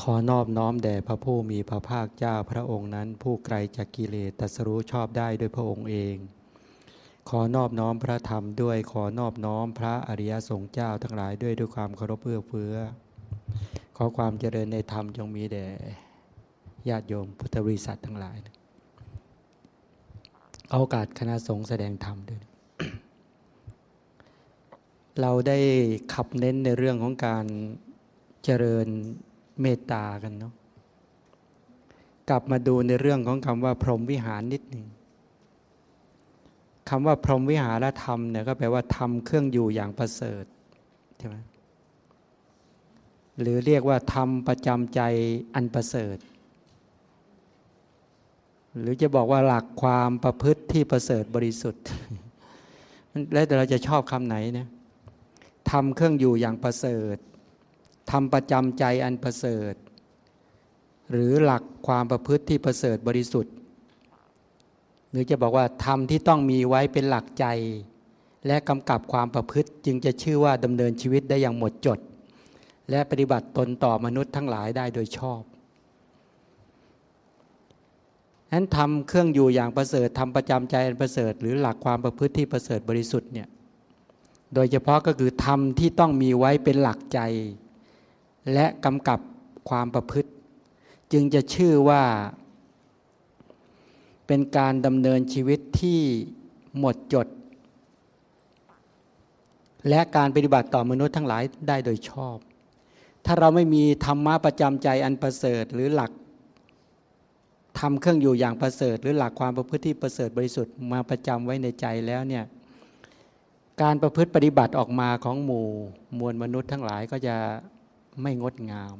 ขอนอบน้อมแด่พระผู้มีพระภาคเจ้าพระองค์นั้น ผู้ไกลจากกิเลสตัสรู้ชอบได้ด้วยพระองค์เอง ขอนอบน้อมพระธรรมด้วยขอนอบน้อมพระอริยสงฆ์เจ้าทั้งหลายด้วยด้วยความเคารพเพื่อเฟื้อ ขอความเจริญในธรรมจงมีแด่ญาติโยมพุทธบริษัททั้งหลายโอกาสคณะสงฆ์แสดงธรรมด้วย เราได้ขับเน้นในเรื่องของการเจริญ เมตตากันเนาะกลับมาดูในเรื่องของคำว่า พรหมวิหารนิดหนึ่งคำว่าพรหมวิหารธรรมเนี่ยก็แปลว่าทำเครื่องอยู่อย่างประเสริฐใช่ไหมหรือเรียกว่าทำประจำใจอันประเสริฐ หรือจะบอกว่าหลักความประพฤติที่ประเสริฐบริสุทธิ์ แล้วแต่เราจะชอบคำไหนเนี่ยทำเครื่องอยู่อย่างประเสริฐ ทำประจำใจอันประเสริฐ หรือหลักความประพฤติที่ประเสริฐบริสุทธิ์ หรือจะบอกว่าธรรมที่ต้องมีไว้เป็นหลักใจ และกำกับความประพฤติจึงจะชื่อว่าดำเนินชีวิตได้อย่างหมดจด และปฏิบัติตนต่อมนุษย์ทั้งหลายได้โดยชอบนั้นทำเครื่องอยู่อย่างประเสริฐทำประจำใจอันประเสริฐ หรือหลักความประพฤติที่ประเสริฐบริสุทธิ์เนี่ยโดยเฉพาะก็คือธรรมที่ต้องมีไว้เป็นหลักใจ และกำกับความประพฤติ จึงจะชื่อว่า เป็นการดำเนินชีวิตที่หมดจด และการปฏิบัติต่อมนุษย์ทั้งหลายได้โดยชอบ ถ้าเราไม่มีธรรมะประจำใจอันประเสริฐหรือหลักทำเครื่องอยู่อย่างประเสริฐ หรือหลักความประพฤติที่ประเสริฐบริสุทธิ์มาประจำไว้ในใจแล้วเนี่ยการประพฤติปฏิบัติออกมาของหมู่มวลมนุษย์ทั้งหลายก็จะ ไม่งดงาม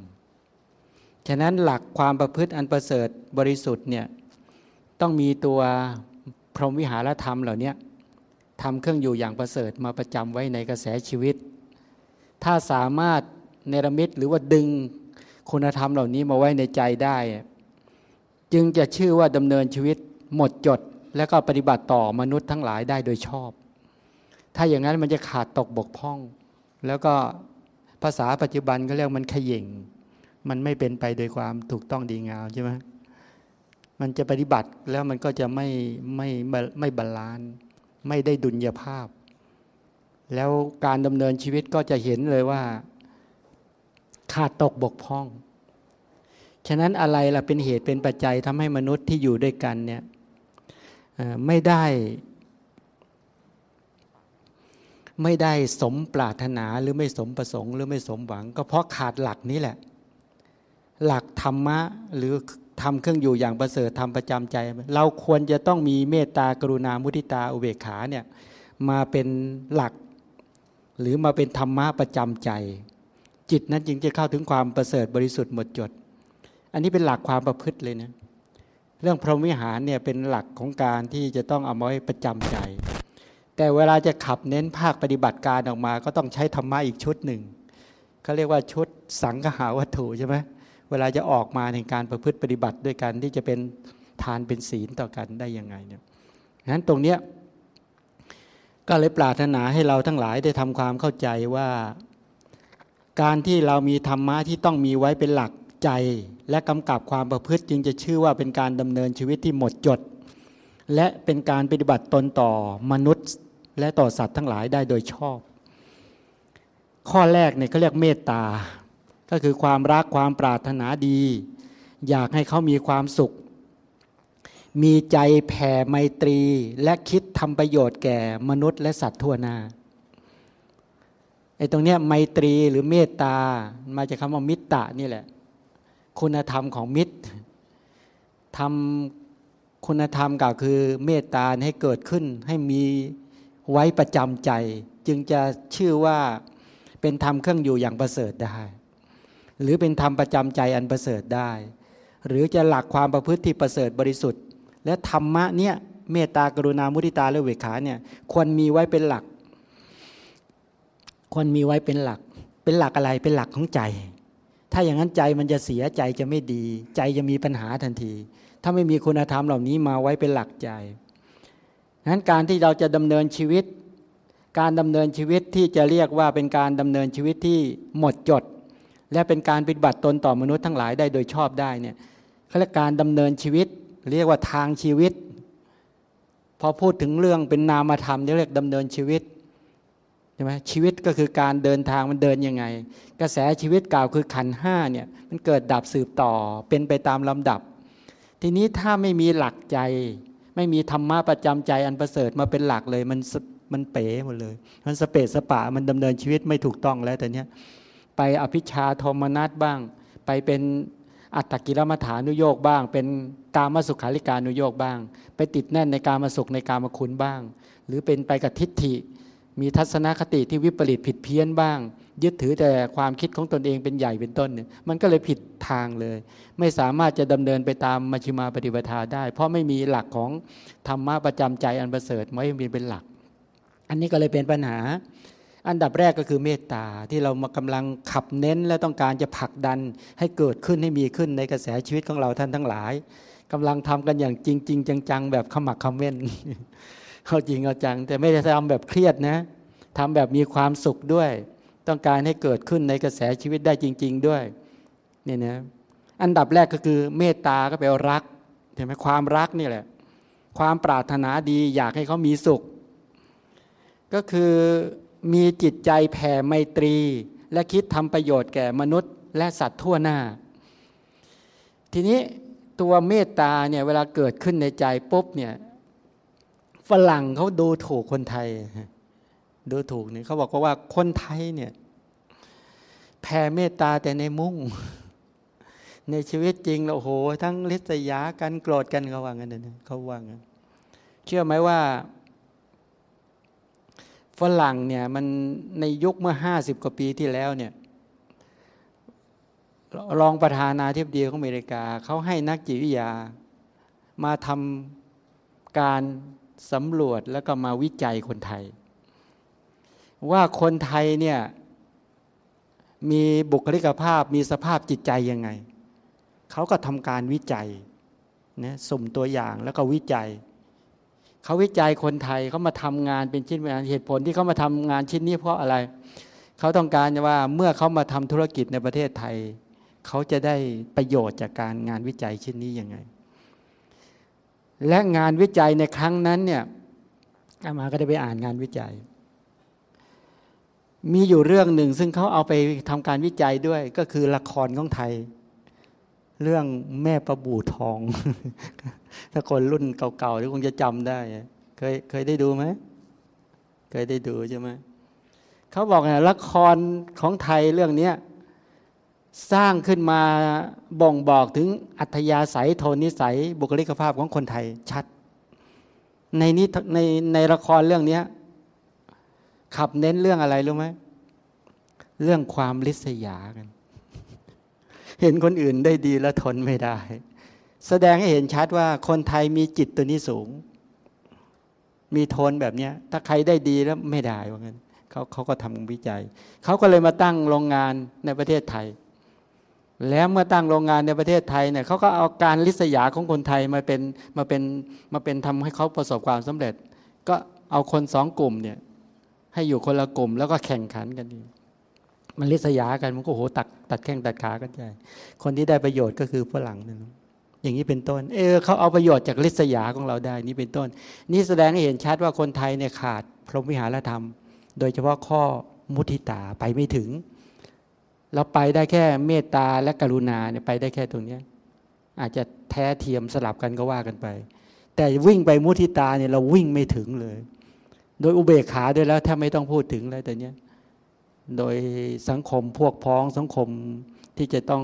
ฉะนั้นหลักความประพฤติอันประเสริฐบริสุทธิ์เนี่ยต้องมีตัวพรหมวิหารธรรมเหล่านี้ทำเครื่องอยู่อย่างประเสริฐมาประจำไว้ในกระแสชีวิต ถ้าสามารถเนรมิตหรือว่าดึงคุณธรรมเหล่านี้มาไว้ในใจได้ จึงจะชื่อว่าดำเนินชีวิตหมดจด และก็ปฏิบัติต่อมนุษย์ทั้งหลายได้โดยชอบ ถ้าอย่างนั้นมันจะขาดตกบกพร่อง แล้วก็ ภาษาปัจจุบันก็เรียกมันขย่ง มันไม่เป็นไปโดยความถูกต้องดีงามใช่ไหมมันจะปฏิบัติแล้วมันก็จะไม่ไม่ไม่บาลานซ์ไม่ได้ดุลยภาพ แล้วการดำเนินชีวิตก็จะเห็นเลยว่า ขาดตกบกพร่อง ฉะนั้นอะไรล่ะเป็นเหตุเป็นปัจจัยทำให้มนุษย์ที่อยู่ด้วยกันเนี่ยไม่ได้ ไม่ได้สมปรารถนาหรือไม่สมประสงค์ หรือไม่สมหวัง ก็เพราะขาดหลักนี้แหละ หลักธรรมะหรือทำเครื่องอยู่อย่างประเสริฐทำประจำใจ เราควรจะต้องมีเมตตากรุณามุทิตาอุเบกขาเนี่ยมาเป็นหลัก หรือมาเป็นธรรมะประจำใจ จิตนั้นจึงจะเข้าถึงความประเสริฐบริสุทธิ์หมดจด อันนี้เป็นหลักความประพฤติเลยนะเรื่องพรหมวิหารเนี่ยเป็นหลักของการที่จะต้องเอาไว้ประจำใจ แต่เวลาจะขับเน้นภาคปฏิบัติการออกมา ก็ต้องใช้ธรรมะอีกชุดหนึ่งเขาเรียกว่าชุดสังหาวัตถุใช่ไหมเวลาจะออกมาในการประพฤติปฏิบัติด้วยกันที่จะเป็นทานเป็นศีลต่อกันได้ยังไงเนี่ยนั้นตรงเนี้ยก็เลยปรารถนาให้เราทั้งหลายได้ทำความเข้าใจว่า การที่เรามีธรรมะที่ต้องมีไว้เป็นหลักใจ และกำกับความประพฤติจึงจะชื่อว่าเป็นการดำเนินชีวิตที่หมดจด และเป็นการปฏิบัติตนต่อมนุษย์ และต่อสัตว์ทั้งหลายได้โดยชอบ ข้อแรกเนี่ยเขาเรียกเมตตา ก็คือความรักความปรารถนาดี อยากให้เขามีความสุข มีใจแผ่ไมตรีและคิดทำประโยชน์แก่มนุษย์และสัตว์ทั่วหน้าไอ้ตรงเนี้ยไมตรีหรือเมตตา มาจากคำว่ามิตรนี่แหละ คุณธรรมของมิตรทำคุณธรรมก็คือเมตตาให้เกิดขึ้นให้มี ไว้ประจำใจ จึงจะชื่อว่าเป็นธรรมเครื่องอยู่อย่างประเสริฐได้ หรือเป็นธรรมประจำใจอันประเสริฐได้ หรือจะหลักความประพฤติที่ประเสริฐบริสุทธิ์ และธรรมะเนี่ยเมตตากรุณามุทิตาและเวขาเนี่ยควรมีไว้เป็นหลัก ควรมีไว้เป็นหลัก เป็นหลักอะไรเป็นหลักของใจ ถ้าอย่างนั้นใจมันจะเสียใจจะไม่ดี ใจจะมีปัญหาทันที ถ้าไม่มีคุณธรรมเหล่านี้มาไว้เป็นหลักใจ นั้นการที่เราจะดำเนินชีวิต การดำเนินชีวิตที่จะเรียกว่าเป็นการดำเนินชีวิตที่หมดจด และเป็นการปฏิบัติตนต่อมนุษย์ทั้งหลายได้โดยชอบได้เนี่ยเขาเรียกการดำเนินชีวิต เรียกว่าทางชีวิต พอพูดถึงเรื่องเป็นนามธรรมเรียกดำเนินชีวิตใช่ไหมชีวิตก็คือการเดินทางมันเดินยังไง กระแสชีวิตกล่าวคือขันห้าเนี่ยมันเกิดดับสืบต่อเป็นไปตามลำดับ ทีนี้ถ้าไม่มีหลักใจ ไม่มีธรรมะประจำใจอันประเสริฐมาเป็นหลักเลย มันมันเป๋หมดเลย มันสเปสสปะมันดำเนินชีวิตไม่ถูกต้องแล้วแต่เนี้ยไปอภิชาโทมนัสบ้าง ไปเป็นอัตตกิรมฐานุโยกบ้าง เป็นกามสุขาริการนุโยกบ้าง ไปติดแน่นในการมาสุขในการมาคุณบ้าง หรือเป็นไปกับทิฏฐิ มีทัศนคติที่วิปริตผิดเพี้ยนบ้าง ยึดถือแต่ความคิดของตนเองเป็นใหญ่เป็นต้นเนี่ยมันก็เลยผิดทางเลย ไม่สามารถจะดำเนินไปตามมัชฌิมาปฏิปทาได้ เพราะไม่มีหลักของธรรมะประจำใจอันประเสริฐไม่มีเป็นหลัก อันนี้ก็เลยเป็นปัญหา อันดับแรกก็คือเมตตาที่เรามากำลังขับเน้นและต้องการจะผลักดันให้เกิดขึ้นให้มีขึ้นในกระแสชีวิตของเราท่านทั้งหลายกำลังทำกันอย่างจริงจริงจังๆ แบบขมักขม้นเขาจริงเอาจัง แต่ไม่ได้ทำแบบเครียดนะทำแบบมีความสุขด้วย ต้องการให้เกิดขึ้นในกระแสชีวิตได้จริง ๆ ด้วยเนี่ยนะอันดับแรกก็คือเมตตาก็แปลว่ารักเห็นไหมความรักนี่แหละ ความปรารถนาดีอยากให้เขามีสุข ก็คือมีจิตใจแผ่ไมตรี และคิดทำประโยชน์แก่มนุษย์ และสัตว์ทั่วหน้า ทีนี้ตัวเมตตาเนี่ยเวลาเกิดขึ้นในใจปุ๊บเนี่ยฝรั่งเขาดูถูกคนไทย ดูถูกเนี่ยเขาบอกว่าคนไทยเนี่ยแผ่เมตตาแต่ในมุ้งในชีวิตจริงเราโห ทั้งลิษยากันโกรธกันเขาว่างั้นนะเขาว่างั้นเชื่อไหมว่าฝรั่งเนี่ยมันในยุคเมื่อห้าสิบกว่าปีที่แล้วเนี่ยรองประธานาธิบดีของอเมริกาเขาให้นักจิตวิทยา มาทำการสำรวจแล้วก็มาวิจัยคนไทย ว่าคนไทยเนี่ยมีบุคลิกภาพมีสภาพจิตใจยังไง เขาก็ทำการวิจัยนะสุ่มตัวอย่างแล้วก็วิจัย เขาวิจัยคนไทยเขามาทำงานเป็นชิ้นเป็นอันเหตุผลที่เขามาทำงานชิ้นนี้เพราะอะไร เขาต้องการว่าเมื่อเขามาทำธุรกิจในประเทศไทย เขาจะได้ประโยชน์จากการงานวิจัยชิ้นนี้ยังไง และงานวิจัยในครั้งนั้นเนี่ยอามาก็ได้ไปอ่านงานวิจัย มีอยู่เรื่องหนึ่งซึ่งเขาเอาไปทำการวิจัยด้วย ก็คือละครของไทย เรื่องแม่ประบู่ทอง ถ้าคนรุ่นเก่าๆที่คงจะจำได้ เคยเคยได้ดูไหมเคยได้ดูใช่ไหมเขาบอกไงละครของไทยเรื่องนี้สร้างขึ้นมาบ่งบอกถึงอัธยาศัยโทนิสัยบุคลิกภาพของคนไทยชัด ในนี้ในในละครเรื่องนี้ ขับเน้นเรื่องอะไรรู้ไหมเรื่องความลิษยากัน เห็นคนอื่นได้ดีแล้วทนไม่ได้ แสดงให้เห็นชัดว่าคนไทยมีจิตตัวนี้สูง มีโทนแบบนี้ถ้าใครได้ดีแล้วไม่ได้ว่างั้นเขาเขาก็ทำวิจัย เขาก็เลยมาตั้งโรงงานในประเทศไทย แล้วเมื่อตั้งโรงงานในประเทศไทยเนี่ยเขาก็เอาการลิษยาของคนไทยมาเป็นมาเป็นมาเป็นทำให้เขาประสบความสำเร็จ ก็เอาคนสองกลุ่มเนี่ย ให้อยู่คนละกลุ่มแล้วก็แข่งขันกันมันลิษยากันมันก็โหตัดตัดแข้งตัดขากันใหญ่คนที่ได้ประโยชน์ก็คือฝรั่งนั่นอย่างนี้เป็นต้น เออเขาเอาประโยชน์จากลิษยาของเราได้ นี่เป็นต้น นี่แสดงให้เห็นชัดว่าคนไทยเนี่ยขาดพรหมวิหารธรรม โดยเฉพาะข้อมุทิตาไปไม่ถึง เราไปได้แค่เมตตาและกรุณาเนี่ยไปได้แค่ตรงนี้อาจจะแท้เทียมสลับกันก็ว่ากันไป แต่วิ่งไปมุทิตาเนี่ยเราวิ่งไม่ถึงเลย โดยอุเบกขาด้วยแล้ว ถ้าไม่ต้องพูดถึงเลยแต่เนี้ยโดยสังคมพวกพ้องสังคมที่จะต้อง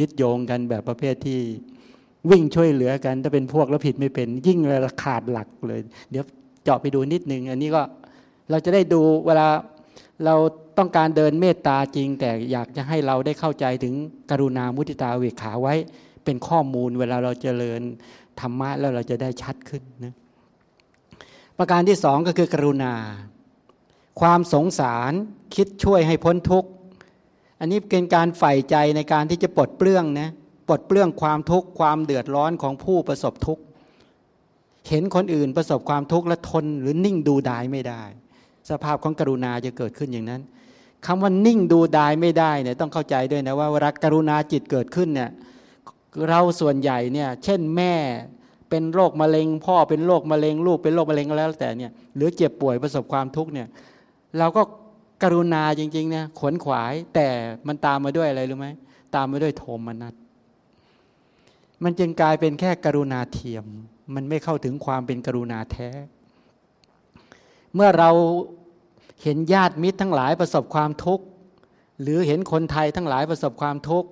ยึดโยงกันแบบประเภทที่วิ่งช่วยเหลือกัน ถ้าเป็นพวกแล้วผิดไม่เป็น ยิ่งเลยขาดหลักเลย เดี๋ยวเจาะไปดูนิดนึง อันนี้ก็เราจะได้ดูเวลาเราต้องการเดินเมตตาจริง แต่อยากจะให้เราได้เข้าใจถึงกรุณามุติตาเวขาไว้ เป็นข้อมูลเวลาเราจเจริญธรรมะแล้วเราจะได้ชัดขึ้นนะ ประการที่สองก็คือกรุณา ความสงสารคิดช่วยให้พ้นทุกข์ อันนี้เป็นการใฝ่ใจในการที่จะปลดเปลื้องนะปลดเปลื้องความทุกข์ความเดือดร้อนของผู้ประสบทุกข์ เห็นคนอื่นประสบความทุกข์และทนหรือนิ่งดูดายไม่ได้ สภาพของกรุณาจะเกิดขึ้นอย่างนั้นคำว่านิ่งดูดายไม่ได้เนี่ยต้องเข้าใจด้วยนะว่ารักกรุณาจิตเกิดขึ้นเนี่ยเราส่วนใหญ่เนี่ยเช่นแม่ เป็นโรคมะเร็ง พ่อเป็นโรคมะเร็งลูกเป็นโรคมะเร็งก็แล้วแต่เนี่ยหรือเจ็บป่วยประสบความทุกข์เนี่ยเราก็กรุณาจริงๆเนี่ยขวนขวาย แต่มันตามมาด้วยอะไรรู้ไหมตามมาด้วยโทมนัสมันจึงกลายเป็นแค่กรุณาเทียม มันไม่เข้าถึงความเป็นกรุณาแท้ เมื่อเราเห็นญาติมิตรทั้งหลายประสบความทุกข์ หรือเห็นคนไทยทั้งหลายประสบความทุกข์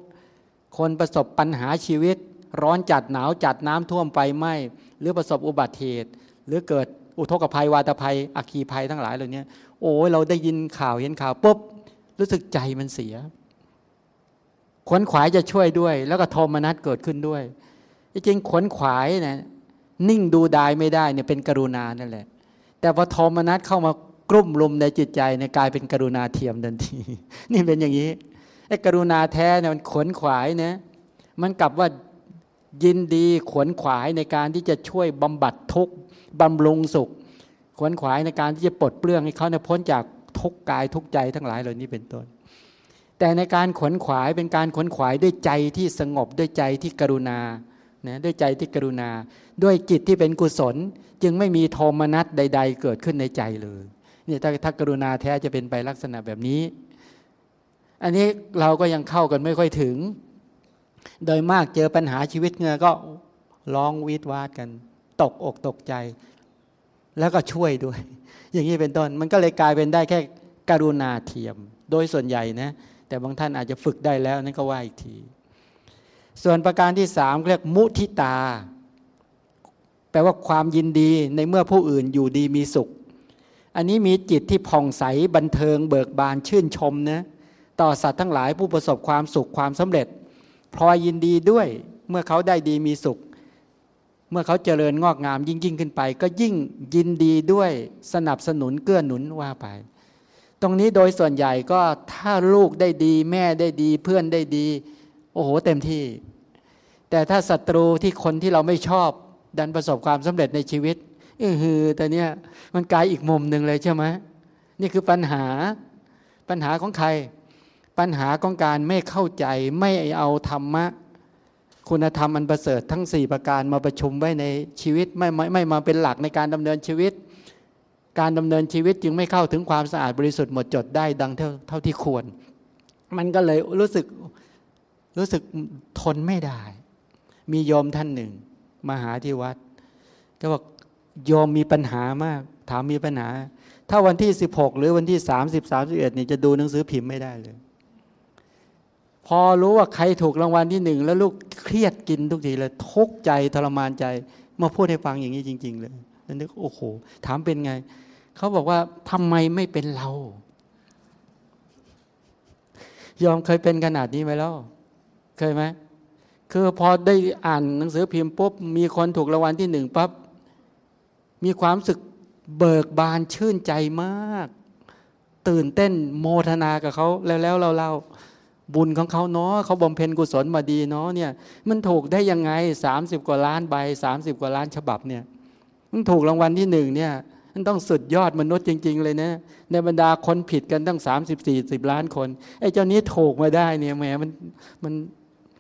คนประสบปัญหาชีวิต ร้อนจัดหนาวจัดน้ำท่วมไฟไหม้หรือประสบอุบัติเหตุ หรือเกิดอุทกภัยวาตภัยอัคคีภัยทั้งหลายเหล่านี้โอ้ยเราได้ยินข่าวเห็นข่าวปุ๊บรู้สึกใจมันเสียขวนขวายจะช่วยด้วย แล้วก็โทมนัสเกิดขึ้นด้วยจริงขวนขวายนะนิ่งดูดายไม่ได้เนี่ยเป็นกรุณานั่นแหละ แต่พอโทมนัสเข้ามากลุ่มลุมในจิตใจเนี่ยกลายเป็นกรุณาเทียมทันที นี่เป็นอย่างนี้ไอ้กรุณาแท้เนี่ยมันขวนขวายนะมันกลับว่า ยินดีขวนขวายในการที่จะช่วยบำบัดทุกข์บำรุงสุข ขวนขวายในการที่จะปลดเปลื้องให้เขาเนี่ยพ้นจากทุกกายทุกใจทั้งหลายเหล่านี้เป็นต้น แต่ในการขวนขวายเป็นการขวนขวายด้วยใจที่สงบด้วยใจที่กรุณานะด้วยใจที่กรุณา ด้วยจิตที่เป็นกุศล จึงไม่มีโทมนัสใด ๆ เกิดขึ้นในใจเลยนี่ถ้าถ้ากรุณาแท้จะเป็นไปลักษณะแบบนี้ อันนี้เราก็ยังเข้ากันไม่ค่อยถึง โดยมากเจอปัญหาชีวิตเงือก็ร้องวีดวาดกัน ตกอกตกใจ แล้วก็ช่วยด้วย อย่างนี้เป็นต้น มันก็เลยกลายเป็นได้แค่กรุณาเทียม โดยส่วนใหญ่นะ แต่บางท่านอาจจะฝึกได้แล้วนั่นก็ว่าอีกที ส่วนประการที่สามเรียกมุทิตา แปลว่าความยินดีในเมื่อผู้อื่นอยู่ดีมีสุข อันนี้มีจิตที่ผ่องใสบันเทิงเบิกบานชื่นชมนะต่อสัตว์ทั้งหลายผู้ประสบความสุขความสำเร็จ พลอยยินดีด้วยเมื่อเขาได้ดีมีสุข เมื่อเขาเจริญงอกงามยิ่งยิ่งขึ้นไป ก็ยิ่งยินดีด้วยสนับสนุนเกื้อหนุนว่าไป ตรงนี้โดยส่วนใหญ่ก็ถ้าลูกได้ดีแม่ได้ดีเพื่อนได้ดี โอ้โหเต็มที่ แต่ถ้าศัตรูที่คนที่เราไม่ชอบ ดันประสบความสำเร็จในชีวิตเออฮือแต่เนี้ยมันกลายอีกมุมหนึ่งเลยใช่ไหมนี่คือปัญหาปัญหาของใคร ปัญหาของการไม่เข้าใจไม่เอาธรรมะ คุณธรรมอันประเสริฐทั้ง 4 ประการมาประชุมไว้ในชีวิตไม่ไม่ไม่มาเป็นหลักในการดำเนินชีวิต การดำเนินชีวิตจึงไม่เข้าถึงความสะอาดบริสุทธิ์หมดจดได้ดังเท่าเท่าที่ควร มันก็เลยรู้สึกรู้สึกทนไม่ได้ มีโยมท่านหนึ่ง มาหาที่วัด ก็บอกโยมมีปัญหามาก ถามมีปัญหา ถ้าวันที่สิบหกหรือวันที่สามสิบสามสิบเอ็ดนี่จะดูหนังสือพิมพ์ไม่ได้เลย พอรู้ว่าใครถูกรางวัลที่หนึ่งแล้วลูกเครียดกินทุกทีเลยทุกใจทรมานใจมาพูดให้ฟังอย่างนี้จริง ๆ เลยแล้วนึกโอ้โห ถามเป็นไง เขาบอกว่าทำไมไม่เป็นเรา ยอมเคยเป็นขนาดนี้ไหมแล้วเคยไหมคือพอได้อ่านหนังสือพิมพ์ปุ๊บมีคนถูกรางวัลที่หนึ่งปั๊บมีความสึกเบิกบานชื่นใจมาก ตื่นเต้นโมทนากับเขาแล้วแล้วเราเรา บุญของเขาเนาะเขาบำเพ็ญกุศลมาดีเนาะเนี่ยมันถูกได้ยังไงสามสิบกว่าล้านใบสามสิบกว่าล้านฉบับเนี่ยมันถูกรางวัลที่หนึ่งเนี่ยมันต้องสุดยอดมนุษย์จริง ๆ เลยนะในบรรดาคนผิดกันตั้งสามสิบสี่สิบล้านคนไอ้เจ้านี้ถูกมาได้เนี่ยแหมมันมัน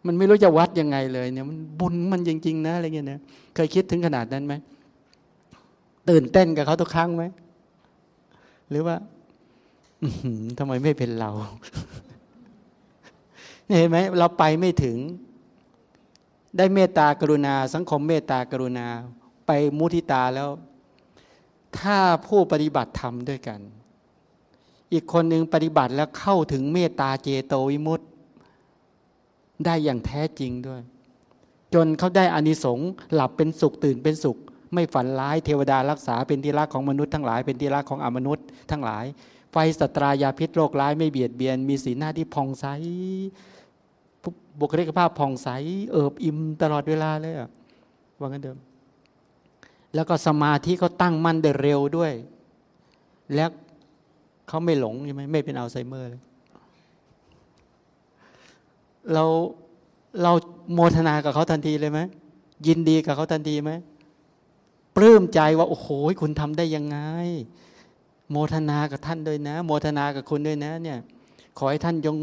มันไม่รู้จะวัดยังไงเลยเนี่ยมันบุญมันจริง ๆ นะอะไรเงี้ยนะเคยคิดถึงขนาดนั้นไหมตื่นเต้นกับเขาทุกครั้งไหมหรือว่าทำไมไม่เป็นเรา เห็นไหมเราไปไม่ถึง ได้เมตตากรุณา สังคมเมตตากรุณา ไปมุทิตาแล้ว ถ้าผู้ปฏิบัติธรรมด้วยกัน อีกคนหนึ่งปฏิบัติแล้วเข้าถึงเมตตาเจโตวิมุตต์ได้อย่างแท้จริงด้วย จนเขาได้อานิสงส์หลับเป็นสุขตื่นเป็นสุข ไม่ฝันร้ายเทวดารักษาเป็นที่รักของมนุษย์ทั้งหลายเป็นที่รักของอมนุษย์ทั้งหลายไฟสตรายาพิษโรคร้ายไม่เบียดเบียน มีสีหน้าที่ผ่องใส บุคลิกภาพผ่องใสเอิบอิ่มตลอดเวลาเลยอะว่างั้นเดิม แล้วก็สมาธิเขาตั้งมั่นได้เร็วด้วย แล้วเขาไม่หลงใช่ไหมไม่เป็นอัลไซเมอร์เลยเราเราโมทนากับเขาทันทีเลยไหมยินดีกับเขาทันทีไหมปลื้มใจว่าโอ้โหคุณทำได้ยังไง โมทนากับท่านด้วยนะ โมทนากับคุณด้วยนะ เนี่ย ขอให้ท่านจง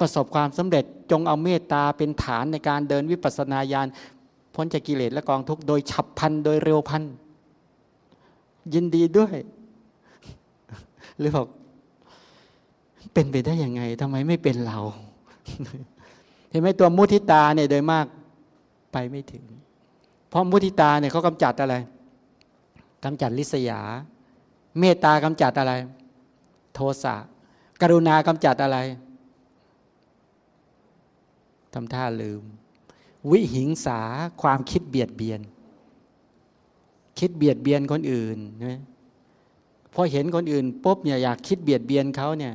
ประสบความสำเร็จจงเอาเมตตาเป็นฐานในการเดินวิปัสสนาญาณพ้นจากกิเลสและกองทุกข์โดยฉับพันโดยเร็วพันยินดีด้วย หรือบอกเป็นไปได้ยังไงทำไมไม่เป็นเรา เห็นไหมตัวมุทิตาเนี่ยโดยมากไปไม่ถึง เพราะมุทิตาเนี่ยเขากำจัดอะไรกำจัดลิษยา เมตตากำจัดอะไร โทสะกรุณากำจัดอะไร ทำท่าลืม วิหิงสาความคิดเบียดเบียน คิดเบียดเบียนคนอื่นนะพอเห็นคนอื่นปุ๊บเนี่ยอยากคิดเบียดเบียนเขาเนี่ย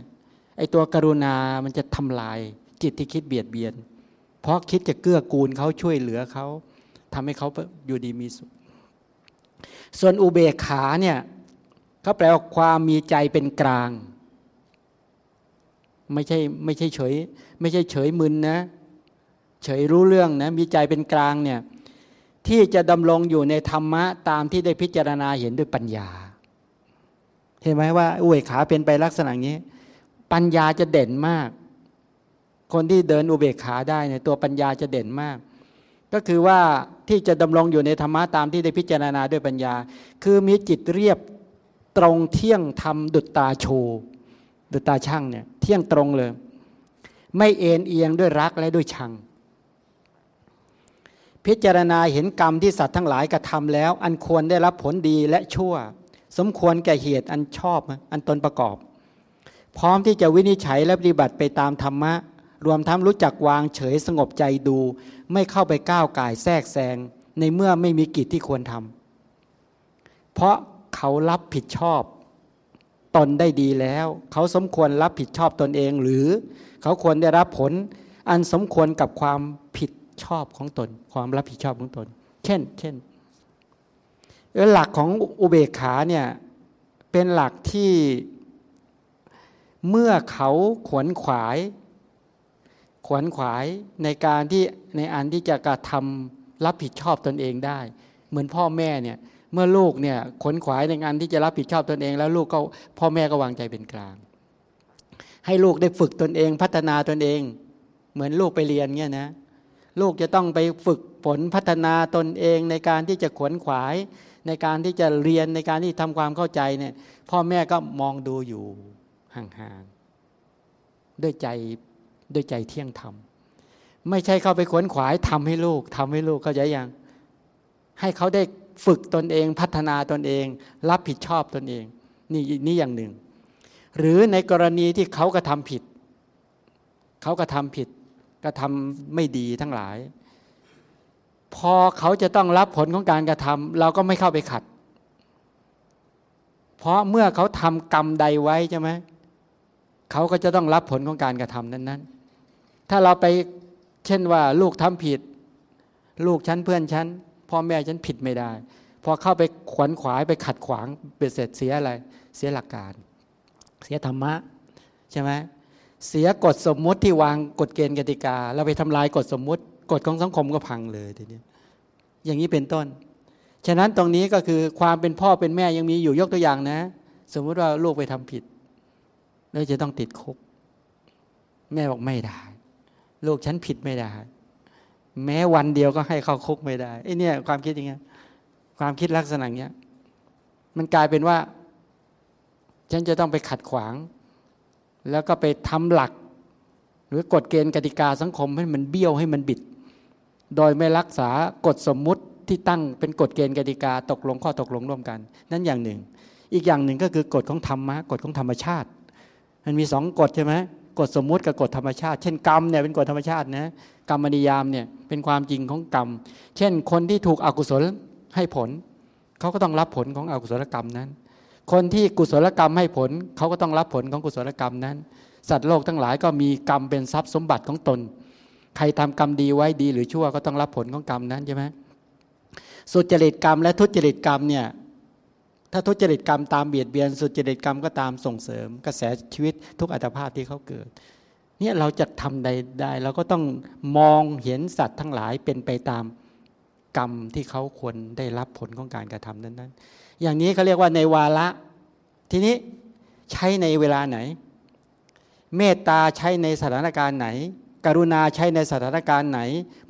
ไอตัวกรุณา มันจะทำลายจิตที่คิดเบียดเบียน เพราะคิดจะเกื้อกูลเขาช่วยเหลือเขาทำให้เขาอยู่ดีมีสุข ส่วนอุเบกขาเนี่ยเขาแปลว่าความมีใจเป็นกลาง ไม่ใช่ไม่ใช่เฉย ไม่ใช่เฉยมึนนะ เฉยรู้เรื่องนะมีใจเป็นกลางเนี่ยที่จะดำรงอยู่ในธรรมะตามที่ได้พิจารณาเห็นด้วยปัญญา เห็นไหมว่าอุเบกขาเป็นไปลักษณะนี้ ปัญญาจะเด่นมาก คนที่เดินอุเบกขาได้เนี่ยตัวปัญญาจะเด่นมาก ก็คือว่าที่จะดำรงอยู่ในธรรมะตามที่ได้พิจารณาด้วยปัญญา คือมีจิตเรียบตรงเที่ยงทำดุจตาโชดุจตาช่างเนี่ยเที่ยงตรงเลย ไม่เอ็นเอียงด้วยรักและด้วยชัง พิจารณาเห็นกรรมที่สัตว์ทั้งหลายกระทำแล้ว อันควรได้รับผลดีและชั่ว สมควรแก่เหตุอันชอบอันตนประกอบ พร้อมที่จะวินิจฉัยและปฏิบัติไปตามธรรมะ รวมทั้งรู้จักวางเฉยสงบใจดู ไม่เข้าไปก้าวไก่แทรกแซงในเมื่อไม่มีกิจที่ควรทำเพราะเขารับผิดชอบ ตนได้ดีแล้ว เขาสมควรรับผิดชอบตนเองหรือ เขาควรได้รับผลอันสมควรกับความผิด ชอบของตน ความรับผิดชอบของตน เช่น เช่นหลักของอุเบกขาเนี่ยเป็นหลักที่เมื่อเขาขวนขวาย ขวนขวายในการที่ในอันที่จะกระทำรับผิดชอบตนเองได้ เหมือนพ่อแม่เนี่ยเมื่อลูกเนี่ยขนขวายในงานที่จะรับผิดชอบตนเอง แล้วลูกก็พ่อแม่ก็วางใจเป็นกลาง ให้ลูกได้ฝึกตนเองพัฒนาตนเอง เหมือนลูกไปเรียนเนี่ยนะ ลูกจะต้องไปฝึกฝนพัฒนาตนเองในการที่จะขวนขวาย ในการที่จะเรียนในการที่ทำความเข้าใจเนี่ย พ่อแม่ก็มองดูอยู่ห่างๆด้วยใจด้วยใจเที่ยงธรรมไม่ใช่เข้าไปขวนขวายทำให้ลูกทำให้ลูกเข้าใจยังให้เขาได้ฝึกตนเองพัฒนาตนเอง รับผิดชอบตนเอง นี่นี่อย่างหนึ่ง หรือในกรณีที่เขากระทาผิด เขากระทาผิด กระทาไม่ดีทั้งหลาย พอเขาจะต้องรับผลของการกระทำเราก็ไม่เข้าไปขัด เพราะเมื่อเขาทำกรรมใดไว้ใช่ไหมเขาก็จะต้องรับผลของการกระทำนั้น ๆ ถ้าเราไปเช่นว่า ลูกทำผิด ลูกฉันเพื่อนฉันพ่อแม่ฉันผิดไม่ได้พอเข้าไปขวนขวายไปขัดขวางเบ็ดเสร็จเสียอะไร เสียหลักการ เสียธรรมะ ใช่ไหม เสียกฎสมมุติที่วางกฎเกณฑ์กติกา เราไปทำลายกฎสมมุติ กฎของสังคมก็พังเลยทีนี้อย่างนี้เป็นต้น ฉะนั้นตรงนี้ก็คือความเป็นพ่อเป็นแม่ยังมีอยู่ยกตัวอย่างนะ สมมุติว่าลูกไปทำผิด แล้วจะต้องติดคุก แม่บอกไม่ได้ ลูกฉันผิดไม่ได้ แม้วันเดียวก็ให้เข้าคุกไม่ได้ไอ้นี่ความคิดอย่างเงี้ยความคิดลักษณะเงี้ยมันกลายเป็นว่า ฉันจะต้องไปขัดขวาง แล้วก็ไปทำหลัก หรือกฎเกณฑ์กติกาสังคมให้มันเบี้ยวให้มันบิด โดยไม่รักษากฎสมมุติที่ตั้งเป็นกฎเกณฑ์กติกาตกลงข้อตกลงร่วมกัน นั่นอย่างหนึ่ง อีกอย่างหนึ่งก็คือกฎของธรรมะกฎของธรรมชาติ มันมีสองกฎใช่ไหมกฎสมมุติกับกฎธรรมชาติ เช่นกรรมเนี่ยเป็นกฎธรรมชาตินะกรรมนิยามเนี่ยเป็นความจริงของกรรม เช่นคนที่ถูกอกุศลให้ผล เขาก็ต้องรับผลของอกุศลกรรมนั้น คนที่กุศลกรรมให้ผลเขาก็ต้องรับผลของกุศลกรรมนั้น สัตว์โลกทั้งหลายก็มีกรรมเป็นทรัพย์สมบัติของตน ใครทำกรรมดีไว้ดีหรือชั่วก็ต้องรับผลของกรรมนั้นใช่ไหมสุจริตกรรมและทุจริตกรรมเนี่ยถ้าทุจริตกรรมตามเบียดเบียน สุจริตกรรมก็ตามส่งเสริม กระแสชีวิตทุกอัตภาพที่เขาเกิดเนี่ยเราจะทำใดได้เราก็ต้องมองเห็นสัตว์ทั้งหลายเป็นไปตามกรรมที่เขาควรได้รับผลของการกระทำนั้นๆ อย่างนี้เขาเรียกว่าในวาระ ทีนี้ใช้ในเวลาไหน เมตตาใช้ในสถานการณ์ไหน กรุณาใช้ในสถานการณ์ไหน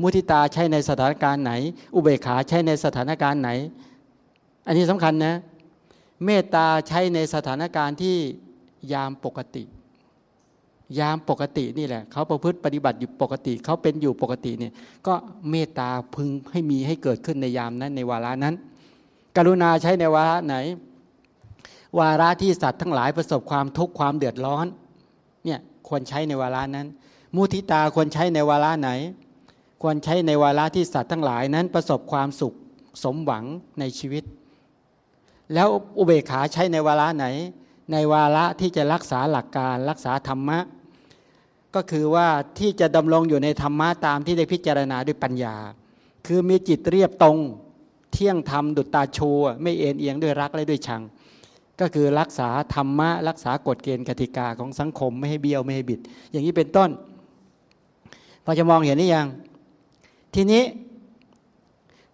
มุทิตาใช้ในสถานการณ์ไหน อุเบกขาใช้ในสถานการณ์ไหน อันนี้สำคัญนะ เมตตาใช้ในสถานการณ์ที่ยามปกติ ยามปกตินี่แหละ เขาประพฤติปฏิบัติอยู่ปกติ เขาเป็นอยู่ปกติเนี่ย ก็เมตตาพึงให้มีให้เกิดขึ้นในยามนั้นในวาระนั้น กรุณาใช้ในวาระไหน วาระที่สัตว์ทั้งหลายประสบความทุกข์ความเดือดร้อนเนี่ยควรใช้ในวาระนั้น มุทิตาควรใช้ในวาระไหน ควรใช้ในวาระที่สัตว์ทั้งหลายนั้นประสบความสุขสมหวังในชีวิต แล้วอุเบกขาใช้ในวาระไหน ในวาระที่จะรักษาหลักการรักษาธรรมะ ก็คือว่าที่จะดำรงอยู่ในธรรมะตามที่ได้พิจารณาด้วยปัญญา คือมีจิตเรียบตรง เที่ยงธรรมดุจตาชูไม่เอ็นเอียงด้วยรักและด้วยชัง ก็คือรักษาธรรมะ รักษากฎเกณฑ์กติกาของสังคมไม่ให้เบี้ยวไม่ให้บิด อย่างนี้เป็นต้น พอจะมองเห็นนี่ยัง ทีนี้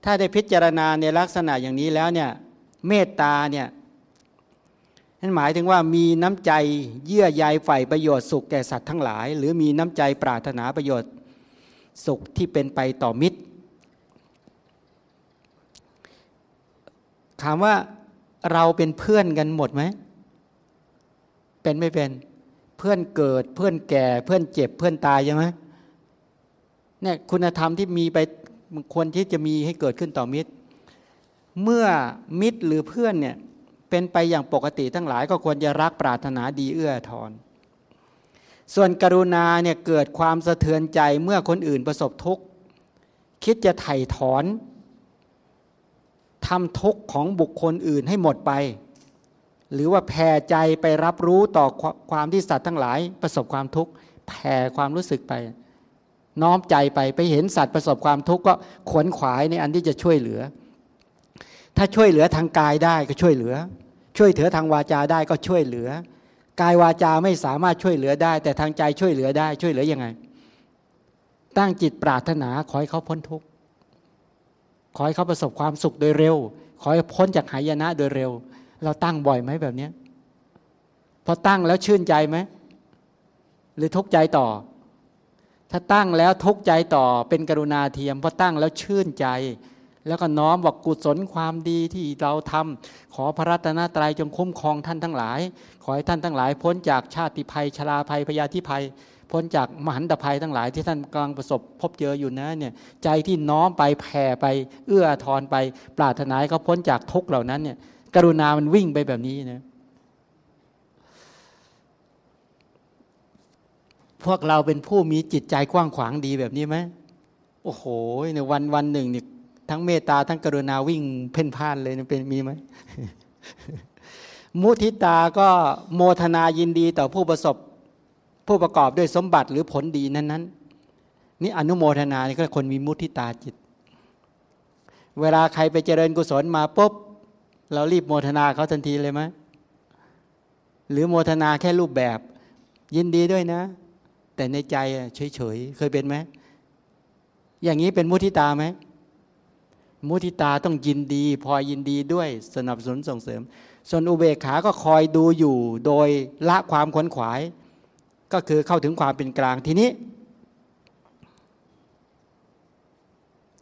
ถ้าได้พิจารณาในลักษณะอย่างนี้แล้วเนี่ยเมตตาเนี่ยนั่นหมายถึงว่ามีน้ำใจเยื่อใยใฝ่ประโยชน์สุขแก่สัตว์ทั้งหลาย หรือมีน้ำใจปรารถนาประโยชน์สุขที่เป็นไปต่อมิตร ถามว่าเราเป็นเพื่อนกันหมดไหม เป็นไม่เป็น เพื่อนเกิดเพื่อนแก่เพื่อนเจ็บเพื่อนตายใช่ไหมเนี่ยคุณธรรมที่มีไปควรที่จะมีให้เกิดขึ้นต่อมิตร เมื่อมิตรหรือเพื่อนเนี่ยเป็นไปอย่างปกติทั้งหลายก็ควรจะรักปรารถนาดีเอื้อทอนส่วนกรุณาเนี่ยเกิดความสะเทือนใจเมื่อคนอื่นประสบทุกข์ คิดจะไถ่ถอน ทำทุกข์ของบุคคลอื่นให้หมดไป หรือว่าแผ่ใจไปรับรู้ต่อความที่สัตว์ทั้งหลาย ประสบความทุกข์แผ่ความรู้สึกไป น้อมใจไปไปเห็นสัตว์ประสบความทุกข์ก็ขวนขวายในอันที่จะช่วยเหลือ ถ้าช่วยเหลือทางกายได้ก็ช่วยเหลือ ช่วยเหลือทางวาจาได้ก็ช่วยเหลือกายวาจาไม่สามารถช่วยเหลือได้ แต่ทางใจช่วยเหลือได้ช่วยเหลือยังไง ตั้งจิตปรารถนาขอให้เขาพ้นทุกข์ ขอให้เขาประสบความสุขโดยเร็ว ขอให้พ้นจากหายนะโดยเร็ว เราตั้งบ่อยไหมแบบนี้พอตั้งแล้วชื่นใจไหมหรือทุกข์ใจต่อ ถ้าตั้งแล้วทุกข์ใจต่อ เป็นกรุณาเทียมพอตั้งแล้วชื่นใจ แล้วก็น้อมบอกกุศลความดีที่เราทำขอพระรัตนตรัยจงคุ้มครองท่านทั้งหลาย ขอให้ท่านทั้งหลาย พ้นจากชาติภัยชราภัยพยาธิภัย พ้นจากมหันตภัยทั้งหลายที่ท่านกำลังประสบพบเจออยู่นะเนี่ยใจที่น้อมไปแผ่ไป เอื้อทอนไป ปรารถนาเขาพ้นจากทุกเหล่านั้นเนี่ย กรุณามันวิ่งไปแบบนี้นะพวกเราเป็นผู้มีจิตใจกว้างขวางดีแบบนี้ไหมโอ้โหในวันวันหนึ่งเนี่ยทั้งเมตตาทั้งกรุณาวิ่งเพ่นพ่านเลยเป็นมีไหมมุทิตาก็โมทนายินดีต่อผู้ประสบ ผู้ประกอบด้วยสมบัติหรือผลดีนั้นๆนี่อนุโมทนานี่ก็คนมีมุทิตาจิต เวลาใครไปเจริญกุศลมาปุ๊บเรารีบโมทนาเขาทันทีเลยไหมหรือโมทนาแค่รูปแบบ ยินดีด้วยนะ แต่ในใจเฉยๆเคยเป็นไหมอย่างนี้เป็นมุทิตาไหมมุทิตาต้องยินดีพอยินดีด้วยสนับสนุนส่งเสริม ส่วนอุเบกขาก็คอยดูอยู่โดยละความขวนขวาย ก็คือเข้าถึงความเป็นกลางทีนี้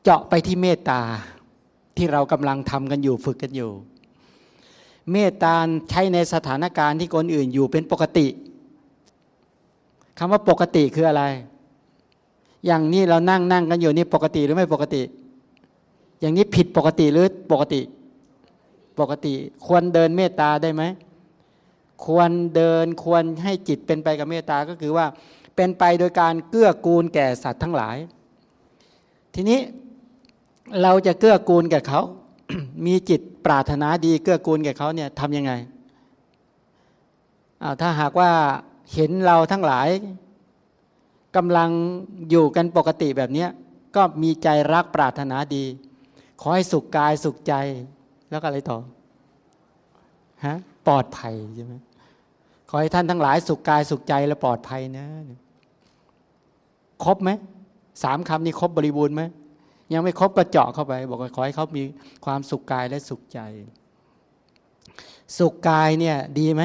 เจาะไปที่เมตตาที่เรากำลังทำกันอยู่ฝึกกันอยู่ เมตตาใช้ในสถานการณ์ที่คนอื่นอยู่เป็นปกติคำว่าปกติคืออะไร อย่างนี้เรานั่งนั่งกันอยู่นี่ปกติหรือไม่ปกติ อย่างนี้ผิดปกติหรือปกติ ปกติ ควรเดินเมตตาได้ไหม ควรเดินควรให้จิตเป็นไปกับเมตตาก็คือว่า เป็นไปโดยการเกื้อกูลแก่สัตว์ทั้งหลาย ทีนี้เราจะเกื้อกูลแก่เขามีจิตปรารถนาดีเกื้อกูลแก่เขาเนี่ยทำยังไงถ้าหากว่าเห็นเราทั้งหลายกำลังอยู่กันปกติแบบนี้ก็มีใจรักปรารถนาดี ขอให้สุขกายสุขใจแล้วก็อะไรต่อฮะปลอดภัยใช่ไหม ขอให้ท่านทั้งหลายสุขกายสุขใจและปลอดภัยนะ ครบไหมสามคำนี้ครบบริบูรณ์ไหมยังไม่ครบก็เจาะเข้าไป บอกว่าขอให้เขามีความสุขกายและสุขใจ สุขกายเนี่ยดีไหม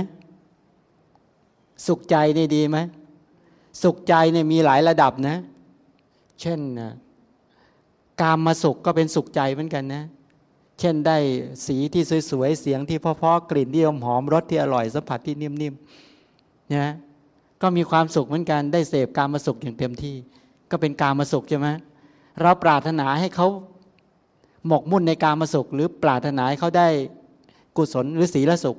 สุขใจนี่ดีไหมสุขใจเนี่ยมีหลายระดับนะ เช่นนะกามมาสุขก็เป็นสุขใจเหมือนกันนะ เช่นได้สีที่สวยๆ เสียงที่เพาะๆกลิ่นที่หอมรสที่อร่อยสัมผัสที่นิ่มๆนะก็มีความสุขเหมือนกันได้เสพกามมาสุขอย่างเต็มที่ ก็เป็นกามมาสุขใช่ไหมเราปรารถนาให้เขาหมกมุ่นในกามมาสุข หรือปรารถนาให้เขาได้กุศลหรือศีลสุข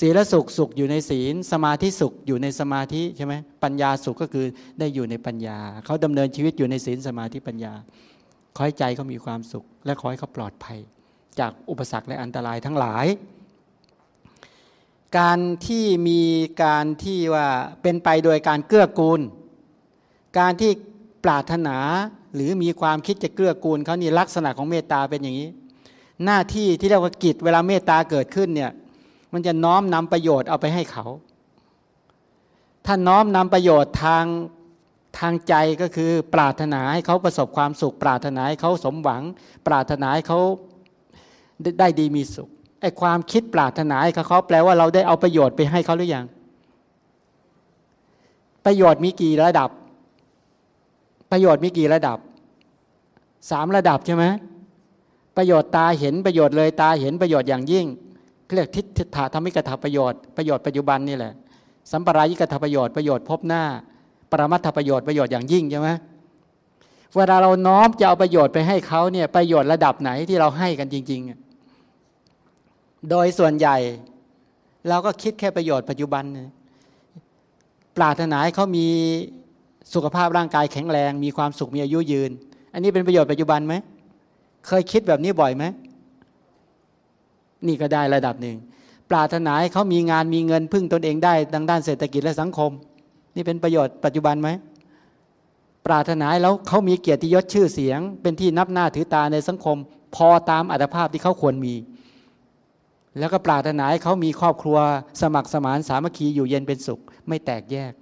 ศีลสุขสุขอยู่ในศีล สมาธิสุขอยู่ในสมาธิใช่ไหมปัญญาสุขก็คือได้อยู่ในปัญญาเขาดำเนินชีวิตอยู่ในศีลสมาธิปัญญา ขอให้ใจเขามีความสุข และขอให้เขาปลอดภัย จากอุปสรรคและอันตรายทั้งหลาย การที่มีการที่ว่าเป็นไปโดยการเกื้อกูล การที่ปรารถนาหรือมีความคิดจะเกื้อกูลเขานี่ลักษณะของเมตตาเป็นอย่างนี้ หน้าที่ที่เรียกว่ากิจเวลาเมตตาเกิดขึ้นเนี่ยมันจะน้อมนำประโยชน์เอาไปให้เขา ถ้าน้อมนำประโยชน์ทาง ทางใจก็คือปรารถนาให้เขาประสบความสุข ปรารถนาให้เขาสมหวัง ปรารถนาให้เขาได้ดีมีสุขไอ้ความคิดปรารถนาให้เขาแปลว่าเราได้เอาประโยชน์ไปให้เขาหรือยัง ประโยชน์มีกี่ระดับ ประโยชน์มีกี่ระดับสามระดับใช่ไหมประโยชน์ตาเห็นประโยชน์เลยตาเห็นประโยชน์อย่างยิ่งเรียกทิฏฐาธรรมิกถาประโยชน์ประโยชน์ปัจจุบันนี่แหละสัมปรายิกถาประโยชน์ประโยชน์พบหน้า ปรมัตถประโยชน์ประโยชน์อย่างยิ่งใช่ไหมเวลาเราน้อมจะเอาประโยชน์ไปให้เขาเนี่ยประโยชน์ระดับไหนที่เราให้กันจริง ๆ โดยส่วนใหญ่ เราก็คิดแค่ประโยชน์ปัจจุบัน ปรารถนาให้เขามีสุขภาพร่างกายแข็งแรง มีความสุขมีอายุยืน อันนี้เป็นประโยชน์ปัจจุบันไหมเคยคิดแบบนี้บ่อยไหมนี่ก็ได้ระดับหนึ่ง ปรารถนาให้เขามีงานมีเงินพึ่งตนเองได้ดังด้านเศรษฐกิจและสังคม นี่เป็นประโยชน์ปัจจุบันไหมปรารถนาแล้วเขามีเกียรติยศชื่อเสียง เป็นที่นับหน้าถือตาในสังคม พอตามอัตภาพที่เขาควรมี แล้วก็ปรารถนาให้เขามีครอบครัวสมัครสมานสามัคคีอยู่เย็นเป็นสุข ไม่แตกแยก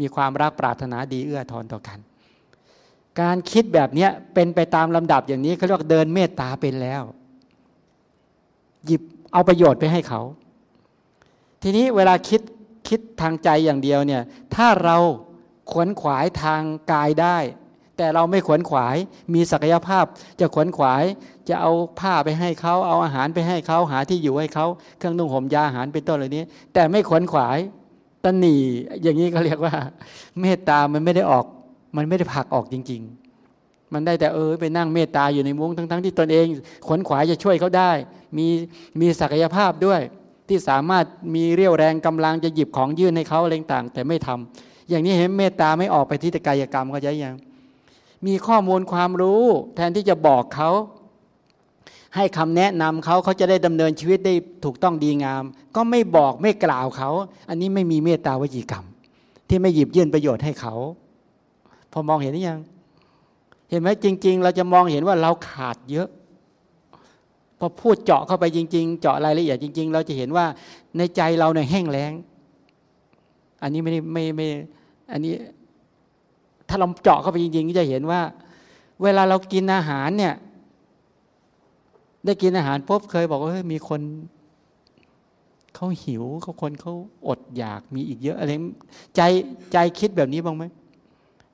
มีความรักปรารถนาดีเอื้อทอนต่อกัน การคิดแบบนี้เป็นไปตามลำดับอย่างนี้เขาเรียกเดินเมตตาเป็นแล้ว หยิบเอาประโยชน์ไปให้เขา ทีนี้เวลาคิด คิดทางใจอย่างเดียวเนี่ยถ้าเราขวนขวายทางกายได้ แต่เราไม่ขวนขวายมีศักยภาพจะขวนขวายจะเอาผ้าไปให้เขาเอาอาหารไปให้เขาหาที่อยู่ให้เขาเครื่องนุ่งห่มยาอาหารเป็นต้นเหล่านี้ แต่ไม่ขวนขวายตนหนีอย่างนี้ก็เรียกว่า เมตตามันไม่ได้ออก มันไม่ได้ผักออกจริง ๆ มันได้แต่เออไปนั่งเมตตาอยู่ในมุ้งทั้งๆ ที่ตนเองขวนขวายจะช่วยเขาได้ มีมีศักยภาพด้วย ที่สามารถมีเรี่ยวแรงกำลังจะหยิบของยื่นให้เขาอะไรต่างแต่ไม่ทำอย่างนี้เห็นเมตตาไม่ออกไปที่กายกรรมก็จะยังมีข้อมูลความรู้ แทนที่จะบอกเขาให้คำแนะนำเขาเขาจะได้ดำเนินชีวิตได้ถูกต้องดีงาม ก็ไม่บอกไม่กล่าวเขา อันนี้ไม่มีเมตตาวจีกรรม ที่ไม่หยิบยื่นประโยชน์ให้เขา พอมองเห็นหรือยัง เห็นไหมจริง ๆ เราจะมองเห็นว่าเราขาดเยอะ พอพูดเจาะเข้าไปจริง ๆ เจาะรายละเอียดจริง ๆ เราจะเห็นว่าในใจเราเนี่ยแห้งแล้ง อันนี้ไม่ได้ไม่ไม่อันนี้ถ้าเราเจาะเข้าไปจริงๆก็จะเห็นว่า เวลาเรากินอาหารเนี่ย ได้กินอาหารปุ๊บเคยบอกว่าเฮ้ยมีคนเขาหิวเขาคนเขาอดอยากมีอีกเยอะอะไรใจใจคิดแบบนี้บ้างไหม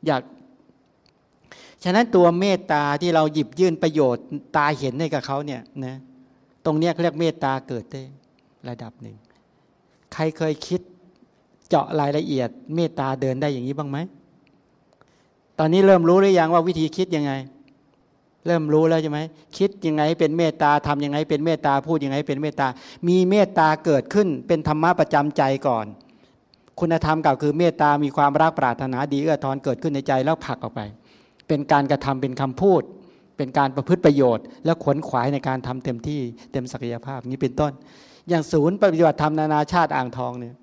อยาก ฉะนั้นตัวเมตตาที่เราหยิบยื่นประโยชน์ ตาเห็นให้กับเขาเนี่ยนะตรงเนี้ยเรียกเมตตาเกิดได้ระดับหนึ่ง ใครเคยคิดเจาะรายละเอียด เมตตาเดินได้อย่างนี้บ้างไหม ตอนนี้เริ่มรู้หรือยังว่าวิธีคิดยังไง เริ่มรู้แล้วใช่ไหมคิดยังไงเป็นเมตตาทำยังไงเป็นเมตตาพูดยังไงเป็นเมตตา มีเมตตาเกิดขึ้นเป็นธรรมะประจำใจก่อน คุณธรรมเก่าคือเมตตามีความรักปรารถนาดีเอื้อทอนเกิดขึ้นในใจแล้วผลักออกไป เป็นการกระทำเป็นคำพูด เป็นการประพฤติประโยชน์ และขวนขวายในการทำเต็มที่เต็มศักยภาพนี้เป็นต้น อย่างศูนย์ปฏิบัติธรรมนานาชาติอ่างทองเนี่ย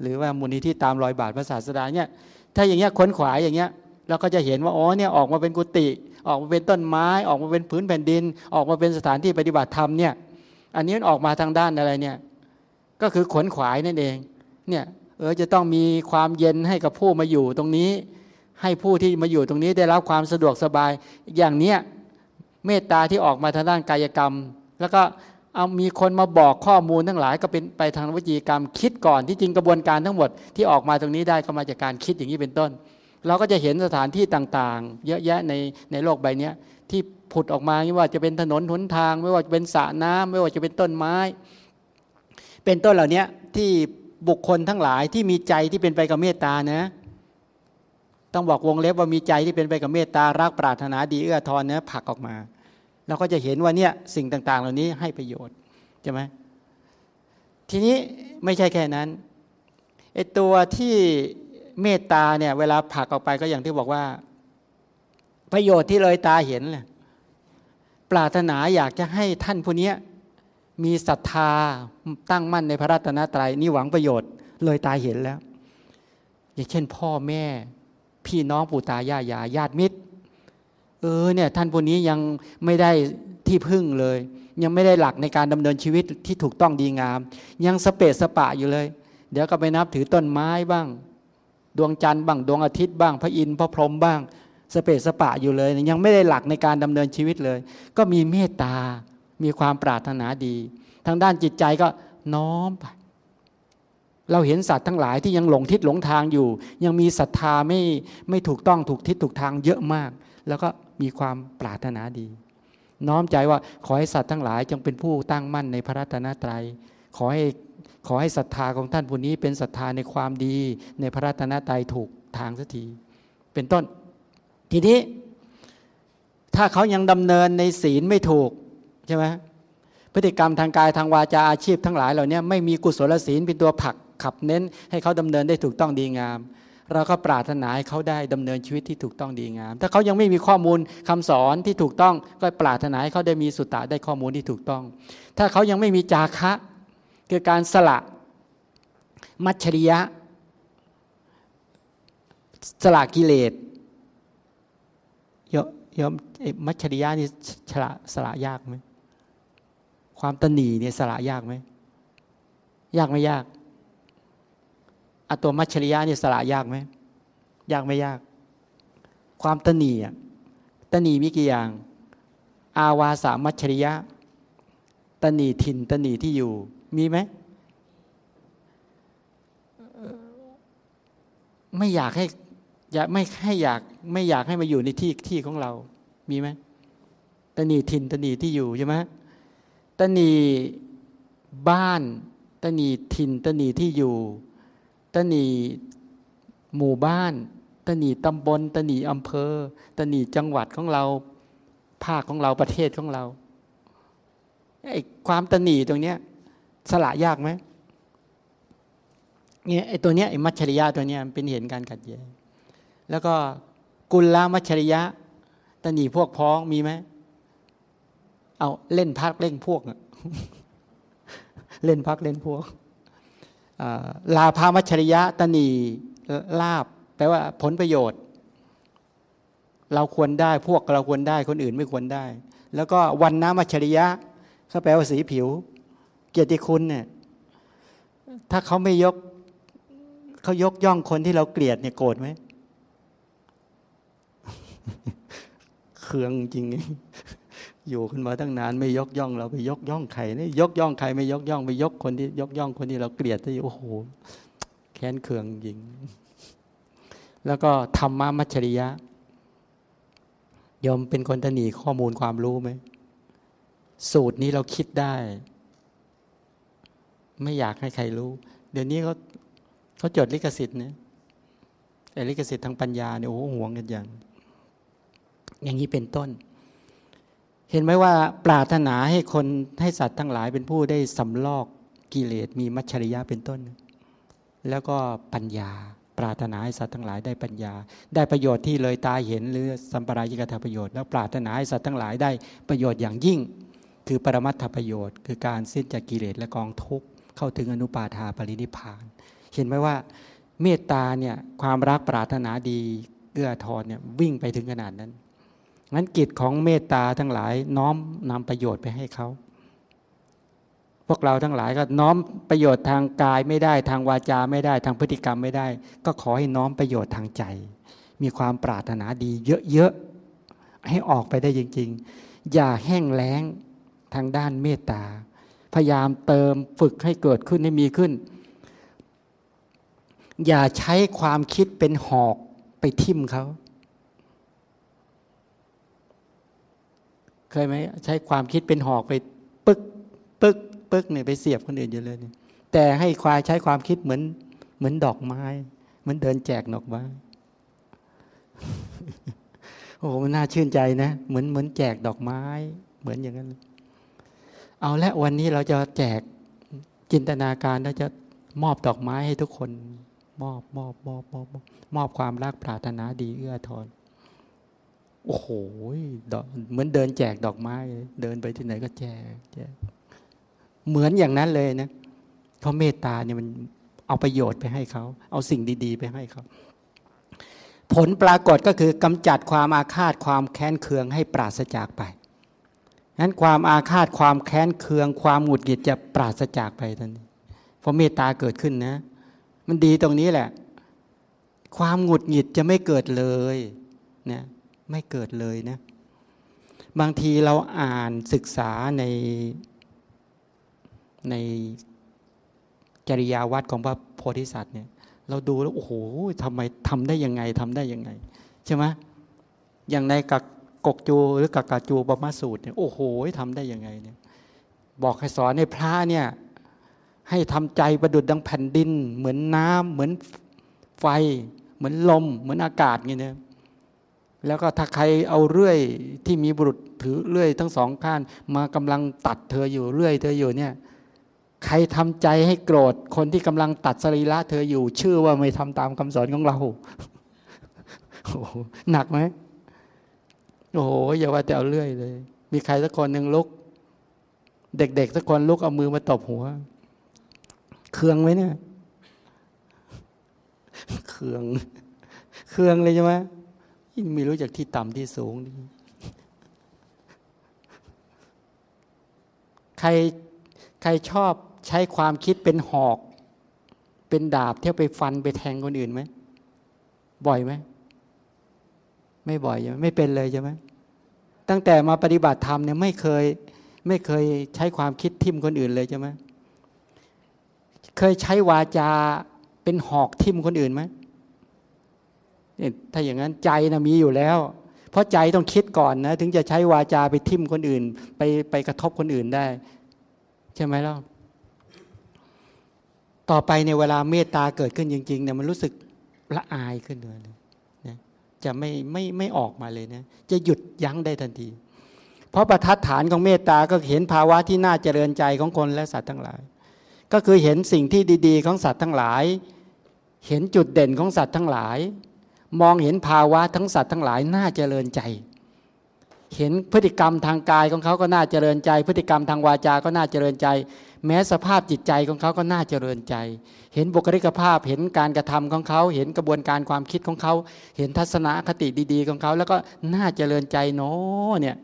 หรือว่ามูลนิธิตามรอยบาทพระศาสดาเนี่ยถ้าอย่างเงี้ยขวนขวายอย่างเงี้ยเราก็จะเห็นว่าอ๋อเนี่ยออกมาเป็นกุฏิออกมาเป็นต้นไม้ออกมาเป็นพื้นแผ่นดิน ออกมาเป็นสถานที่ปฏิบัติธรรมเนี่ยอันนี้ออกมาทางด้านอะไรเนี่ยก็คือขวนขวายนั่นเองเนี่ยเออจะต้องมีความเย็นให้กับผู้มาอยู่ตรงนี้ ให้ผู้ที่มาอยู่ตรงนี้ได้รับความสะดวกสบาย อย่างเนี้ยเมตตาที่ออกมาทางด้านกายกรรม แล้วก็เอามีคนมาบอกข้อมูลทั้งหลายก็เป็นไปทางวิจีกรรมคิดก่อนที่จริงกระบวนการทั้งหมดที่ออกมาตรงนี้ได้ก็มาจากการคิดอย่างนี้เป็นต้น เราก็จะเห็นสถานที่ต่างๆ เยอะแยะในในโลกใบนี้ที่ผุดออกมาไม่ว่าจะเป็นถนนหนทาง ไม่ว่าจะเป็นสระน้ำไม่ว่าจะเป็นต้นไม้ เป็นต้นเหล่านี้ที่บุคคลทั้งหลายที่มีใจที่เป็นไปกับเมตตานะ ต้องบอกวงเล็บว่ามีใจที่เป็นไปกับเมตตารักปรารถนาดีเอื้อทอนเนื้อผักออกมาเราก็จะเห็นว่าเนี่ยสิ่งต่าง ๆ เหล่านี้ให้ประโยชน์ใช่ไหมทีนี้ไม่ใช่แค่นั้นไอตัวที่เมตตาเนี่ยเวลาผักออกไปก็อย่างที่บอกว่า ประโยชน์ที่เลยตาเห็นแหละปรารถนาอยากจะให้ท่านผู้นี้มีศรัทธาตั้งมั่นในพระรัตนตรัยนี่หวังประโยชน์เลยตาเห็นแล้ว อย่างเช่นพ่อแม่ พี่น้องปู่ตายายาญาติมิตร เออเนี่ยท่านผู้นี้ยังไม่ได้ที่พึ่งเลย ยังไม่ได้หลักในการดำเนินชีวิตที่ถูกต้องดีงาม ยังสเปสสปะอยู่เลย เดี๋ยวก็ไปนับถือต้นไม้บ้าง ดวงจันทร์บ้างดวงอาทิตย์บ้าง พระอินทร์พระพรหมบ้าง สเปสสปะอยู่เลย ยังไม่ได้หลักในการดำเนินชีวิตเลย ก็มีเมตตา มีความปรารถนาดี ทางด้านจิตใจก็น้อมไป เราเห็นสัตว์ทั้งหลายที่ยังหลงทิศหลงทางอยู่ ยังมีศรัทธาไม่ไม่ถูกต้องถูกทิศถูกทางเยอะมาก แล้วก็มีความปรารถนาดี น้อมใจว่าขอให้สัตว์ทั้งหลายจงเป็นผู้ตั้งมั่นในพระรัตนตรัย ขอให้ขอให้ศรัทธาของท่านผู้นี้เป็นศรัทธาในความดีในพระรัตนตรัยถูกทางสักทีเป็นต้น ทีนี้ ถ้าเขายังดำเนินในศีลไม่ถูกใช่ไหมพฤติกรรมทางกายทางวาจาอาชีพทั้งหลายเหล่านี้ไม่มีกุศลศีลเป็นตัวผลัก ขับเน้นให้เขาดำเนินได้ถูกต้องดีงาม เราก็ปรารถนาให้เขาได้ดำเนินชีวิตที่ถูกต้องดีงาม ถ้าเขายังไม่มีข้อมูลคำสอนที่ถูกต้องก็ปรารถนาให้เขาได้มีสุตตะได้ข้อมูลที่ถูกต้อง ถ้าเขายังไม่มีจาคะคือการสละมัชชริยะ สละกิเลสยยอมมัชชริยะนี่สละสละยากไหมความตนีเนี่ยสละยากไหมยากไม่ยาก อตัวมัชริยะนี่สละยากไหมยากไม่ยาก ความตนีอะตนีมีกี่อย่าง อาวาสามัชริยะตนีถิ่นตนีที่อยู่ มีไหมไม่อยากให้อยากไม่ให้อยากไม่อยากให้มาอยู่ในที่ที่ของเรา มีไหมตนีถิ่นตนีที่อยู่ใช่ไหมตนีบ้านตนีถิ่นตนีที่อยู่ ตนีหมู่บ้านตนีตำบลตนีอำเภอตนีจังหวัดของเรา ภาคของเราประเทศของเราไอ้ความตนีตรงเนี้ยสละยากไหมเนี่ยไอ้ตัวเนี้ยไอ้มัชริยะตัวเนี้ยเป็นเห็นการขัดแย้งแล้วก็กุลละมัชริยะตนีพวกพ้องมีไหมเอาเล่นพักเล่นพวก เล่นพักเล่นพวก ลาภามัชริยะตนีลาบแปลว่าผลประโยชน์ เราควรได้พวกเราควรได้คนอื่นไม่ควรได้ แล้วก็วันน้มัชริยะเขาแปลว่าสีผิว เกียรติคุณเนี่ยถ้าเขาไม่ยกเขายกย่องคนที่เราเกลียดเนี่ยโกรธไหมเคืองจริง อยู่ขึ้นมาตั้งนานไม่ยกย่อง เราไปยกย่องใครนี่ยกย่องใครไม่ยกย่องไปยกคนที่ยกย่องคนที่เราเกลียดที่โอ้โหแค้นเคืองยิง แล้วก็ธรรมะมัชริยะยอมเป็นคนตนีข้อมูลความรู้ไหมสูตรนี้เราคิดได้ ไม่อยากให้ใครรู้ เดี๋ยวนี้เขาเขาจดลิขสิทธิ์เนี่ยแต่ลิขสิทธิ์ทางปัญญาเนี่ยโอ้โหห่วงกันอย่าง อย่างนี้เป็นต้น เห็นไหมว่าปรารถนาให้คนให้สัตว์ทั้งหลายเป็นผู้ได้สำลอกกิเลสมีมัชชริยะเป็นต้น แล้วก็ปัญญา ปรารถนาให้สัตว์ทั้งหลายได้ปัญญา ได้ประโยชน์ที่เลยตาเห็นหรือสัมปรายิกถประโยชน์แล้วปรารถนาให้สัตว์ทั้งหลายได้ประโยชน์อย่างยิ่ง คือปรมัตถประโยชน์ คือการสิ้นจากกิเลสและกองทุกข์เข้าถึงอนุปาทาปรินิพาน เห็นไหมว่าเมตตาเนี่ยความรักปรารถนาดีเอื้อทอนเนี่ยวิ่งไปถึงขนาดนั้น งั้นกิจของเมตตาทั้งหลายน้อมนำประโยชน์ไปให้เขา พวกเราทั้งหลายก็น้อมประโยชน์ทางกายไม่ได้ทางวาจาไม่ได้ทางพฤติกรรมไม่ได้ ก็ขอให้น้อมประโยชน์ทางใจ มีความปรารถนาดีเยอะๆให้ออกไปได้จริง ๆ อย่าแห้งแล้งทางด้านเมตตา พยายามเติมฝึกให้เกิดขึ้นให้มีขึ้น อย่าใช้ความคิดเป็นหอกไปทิ่มเขา เคยไหมใช้ความคิดเป็นหอกไปปึ๊กปึ๊กปึ๊กเนี่ยไปเสียบคนอื่นอยู่เลยเนี่ยแต่ให้ควายใช้ความคิดเหมือน เหมือนดอกไม้ เหมือนเดินแจกดอกไม้โอ้โหมันน่าชื่นใจนะ เหมือนเหมือนแจกดอกไม้ เหมือนอย่างนั้น เอาละวันนี้เราจะแจกจินตนาการเราจะมอบดอกไม้ให้ทุกคน มอบมอบมอบมอบมอบความรักปรารถนาดีเอื้อทอน โอ้โหเหมือนเดินแจกดอกไม้ เดินไปที่ไหนก็แจกแจก เหมือนอย่างนั้นเลยนะเพราเมตตาเนี่ยมันเอาประโยชน์ไปให้เขา เอาสิ่งดี ๆ ไปให้เขา ผลปรากฏก็คือกำจัดความอาฆาตความแค้นเคืองให้ปราศจากไปนั้นความอาฆาตความแค้นเคือง ความหงุดหงิดจะปราศจากไปทันทีเพราะเมตตาเกิดขึ้นนะ มันดีตรงนี้แหละ ความหงุดหงิดจะไม่เกิดเลยนะ ไม่เกิดเลยนะ บางทีเราอ่านศึกษาในในจริยาวัดของพระโพธิสัตว์เนี่ย เราดูแล้วโอ้โหทำไมทำได้ยังไงทำได้ยังไง ใช่ไหมอย่างในกักกกจูหรือกักกาจูบมาสูตรเนี่ยโอ้โหทำได้ยังไงเนี่ย บอกให้สอนในพระเนี่ย ให้ทำใจประดุดดังแผ่นดิน เหมือนน้ำเหมือนไฟ เหมือนลม เหมือนอากาศเงี้ยเนี่ย แล้วก็ถ้าใครเอาเรื่อยที่มีบุรุษถือเรื่อยทั้งสองข้างมากำลังตัดเธออยู่เรื่อยเธออยู่เนี่ย ใครทำใจให้โกรธคนที่กำลังตัดสรีระเธออยู่ ชื่อว่าไม่ทำตามคำสอนของเราโอ้หนักไหมโอ้โหอย่าว่าแต่เอาเรื่อยเลย มีใครสักคนหนึ่งลุก เด็กๆสักคนลุกเอามือมาตบหัว เครืองไหมเนี่ย เครือง เครืองเลยใช่ไหม ไม่รู้จากที่ต่ำที่สูง ใครใครชอบใช้ความคิดเป็นหอก เป็นดาบเที่ยวไปฟันไปแทงคนอื่นไหมบ่อยไหมไม่บ่อยใช่ไหมไม่เป็นเลยใช่ไหมตั้งแต่มาปฏิบัติธรรมเนี่ยไม่เคย ไม่เคยใช้ความคิดทิมคนอื่นเลยใช่ไหมเคยใช้วาจาเป็นหอกทิมคนอื่นไหม ถ้าอย่างนั้นใจนะมีอยู่แล้ว เพราะใจต้องคิดก่อนนะ ถึงจะใช้วาจาไปทิ่มคนอื่น ไปไปกระทบคนอื่นได้ ใช่ไหมล่ะต่อไปในเวลาเมตตาเกิดขึ้นจริงๆเนี่ยมันรู้สึกละอายขึ้นเลยนะจะไม่ไม่ไม่ออกมาเลยนะจะหยุดยั้งได้ทันที เพราะประทัดฐานของเมตตาก็เห็นภาวะที่น่าเจริญใจของคนและสัตว์ทั้งหลาย ก็คือเห็นสิ่งที่ดี ๆ ของสัตว์ทั้งหลาย เห็นจุดเด่นของสัตว์ทั้งหลาย มองเห็นภาวะทั้งสัตว์ทั้งหลายน่าเจริญใจ เห็นพฤติกรรมทางกายของเขาก็น่าเจริญใจ พฤติกรรมทางวาจา ก็น่าเจริญใจ แม้สภาพจิตใจของเขาก็น่าเจริญใจ เห็นบุคลิกภาพ เห็นการกระทำของเขา เห็นกระบวนการความคิดของเขา เห็นทัศนคติดีๆของเขา แล้วก็น่าเจริญใจเนาะเนี่ย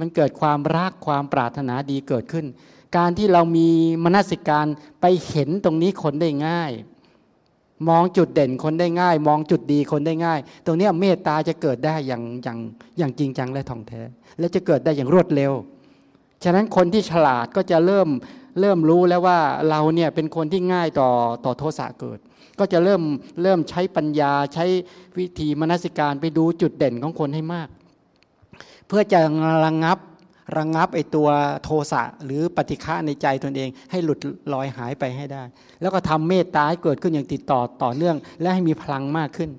มันเกิดความรักความปรารถนาดีเกิดขึ้น การที่เรามีมนสิการไปเห็นตรงนี้คนได้ง่าย มองจุดเด่นคนได้ง่าย มองจุดดีคนได้ง่าย ตรงนี้เมตตาจะเกิดได้อย่างอย่างอย่างจริงจังและท่องแท้ และจะเกิดได้อย่างรวดเร็ว ฉะนั้นคนที่ฉลาดก็จะเริ่มเริ่มรู้แล้วว่าเราเนี่ยเป็นคนที่ง่ายต่อต่อโทสะเกิด ก็จะเริ่มเริ่มใช้ปัญญาใช้วิธีมนสิการไปดูจุดเด่นของคนให้มาก เพื่อจะระงงับ ระงงับไอตัวโทสะหรือปฏิฆะในใจตนเอง ให้หลุดลอยหายไปให้ได้ แล้วก็ทำเมตตาให้เกิดขึ้นอย่างติดต่อต่อเนื่อง และให้มีพลังมากขึ้น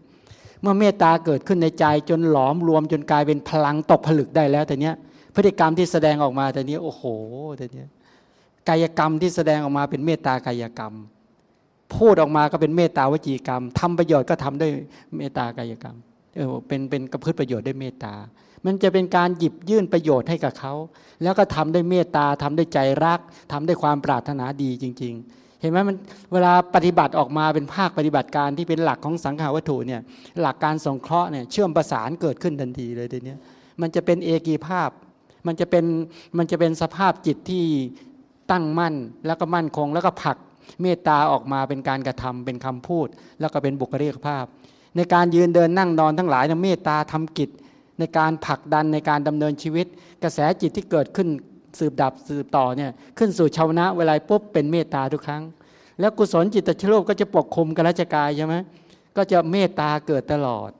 เมื่อเมตตาเกิดขึ้นในใจจนหลอมรวมจนกลายเป็นพลังตกผลึกได้แล้วแต่เนี้ยพฤติกรรมที่แสดงออกมาแต่นี้โอ้โหแต่เนี้ยกายกรรมที่แสดงออกมาเป็นเมตตากายกรรม พูดออกมาก็เป็นเมตตาวจีกรรมทำประโยชน์ก็ทำด้วยเมตตากายกรรมเออเป็นเป็นกระพืชประโยชน์ด้วยเมตตา มันจะเป็นการหยิบยื่นประโยชน์ให้กับเขา แล้วก็ทำด้วยเมตตาทำด้วยใจรักทำด้วยความปรารถนาดีจริง ๆ เห็นไหมมันเวลาปฏิบัติออกมาเป็นภาคปฏิบัติการที่เป็นหลักของสังขาวัตถุเนี่ยหลักการสงเคราะห์เนี่ยเชื่อมประสานเกิดขึ้นทันทีเลยทีนี้มันจะเป็นเอกีภาพ มันจะเป็นมันจะเป็นสภาพจิตที่ตั้งมั่นแล้วก็มั่นคงแล้วก็ผักเมตตาออกมาเป็นการกระทำเป็นคำพูด แล้วก็เป็นบุคลิกภาพ ในการยืนเดินนั่งนอนทั้งหลายเนี่ยเมตตาทำกิจ ในการผลักดันในการดำเนินชีวิต กระแสจิตที่เกิดขึ้นสืบดับสืบต่อเนี่ยขึ้นสู่ชาวนะเวลาปุ๊บเป็นเมตตาทุกครั้ง แล้วกุศลจิตตชโลกก็จะปกคลุมกัราชกายใช่ไหมก็จะเมตตาเกิดตลอด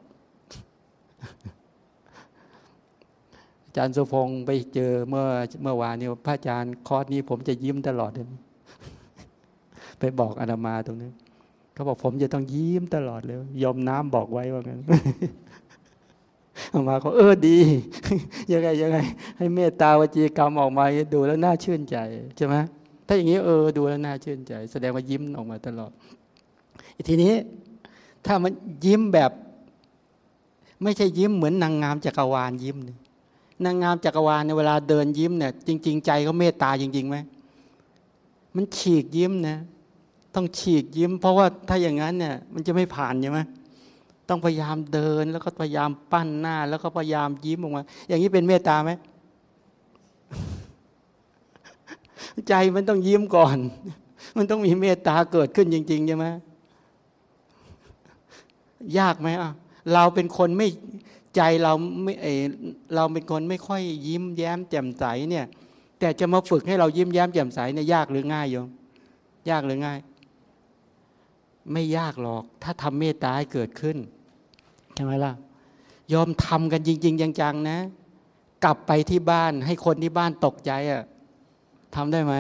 อาจารย์สุพงศ์ไปเจอเมื่อเมื่อวานนี้พระอาจารย์คอร์สนี้ผมจะยิ้มตลอดเลยไปบอกอาตมาตรงนี้เขาบอกผมจะต้องยิ้มตลอดเลยยอมน้ำบอกไว้ว่างั้น มาเขาเออดี ยังไงยังไง ให้เมตตาวจีกรรมออกมาดูแล้วน่าชื่นใจใช่ไหมถ้าอย่างนี้เออดูแล้วน่าชื่นใจ แสดงว่ายิ้มออกมาตลอดทีนี้ ถ้ามันยิ้มแบบ ไม่ใช่ยิ้มเหมือนนางงามจักรวาลยิ้มนางงามจักรวาลในเวลาเดินยิ้มเนี่ยจริง ๆ ใจเขาเมตตาจริงๆไหมมันฉีกยิ้มนะต้องฉีกยิ้ม เพราะว่าถ้าอย่างนั้นเนี่ย มันจะไม่ผ่านใช่ไหม ต้องพยายามเดิน แล้วก็พยายามปั้นหน้า แล้วก็พยายามยิ้มออกมา อย่างนี้เป็นเมตตาไหมใจมันต้องยิ้มก่อน มันต้องมีเมตตาเกิดขึ้นจริงๆใช่ไหมยากไหมอะเราเป็นคนไม่ใจเราไม่เอเราเป็นคนไม่ค่อยยิ้มแย้มแจ่มใสเนี่ย แต่จะมาฝึกให้เรายิ้มแย้มแจ่มใสเนี่ยยากหรือง่ายโยมยากหรือง่าย ไม่ยากหรอก ถ้าทำเมตตาให้เกิดขึ้นใช่ไหมล่ะยอมทำกันจริง ๆ จังๆนะ กลับไปที่บ้านให้คนที่บ้านตกใจอะ่ะทำได้ไหม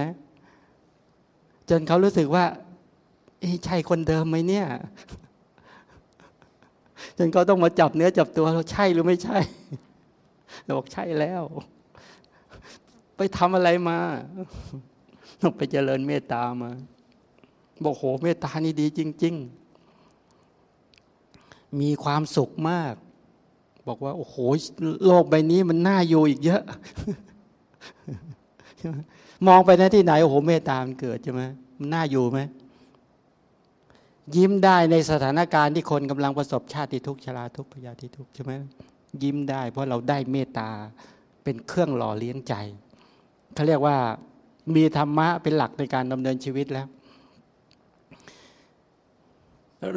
จนเขารู้สึกว่าใช่คนเดิมไหมเนี่ย จนเขาต้องมาจับเนื้อจับตัวเราใช่หรือไม่ใช่เราบอกใช่แล้ว ไปทำอะไรมา ไปเจริญเมตตามา บอกโหเมตตานี่ดีจริง ๆ มีความสุขมาก บอกว่า โอ้โห โลกใบนี้มันน่าอยู่อีกเยอะ มองไปนะที่ไหน โอ้โห เมตตามันเกิดใช่ไหมมันน่าอยู่ไหมยิ้มได้ในสถานการณ์ที่คนกำลังประสบชาติทุกข์ชราทุกข์พยาธิทุกข์ใช่ไหมยิ้มได้ เพราะเราได้เมตตาเป็นเครื่องหล่อเลี้ยงใจเขาเรียกว่ามีธรรมะเป็นหลักในการดำเนินชีวิตแล้ว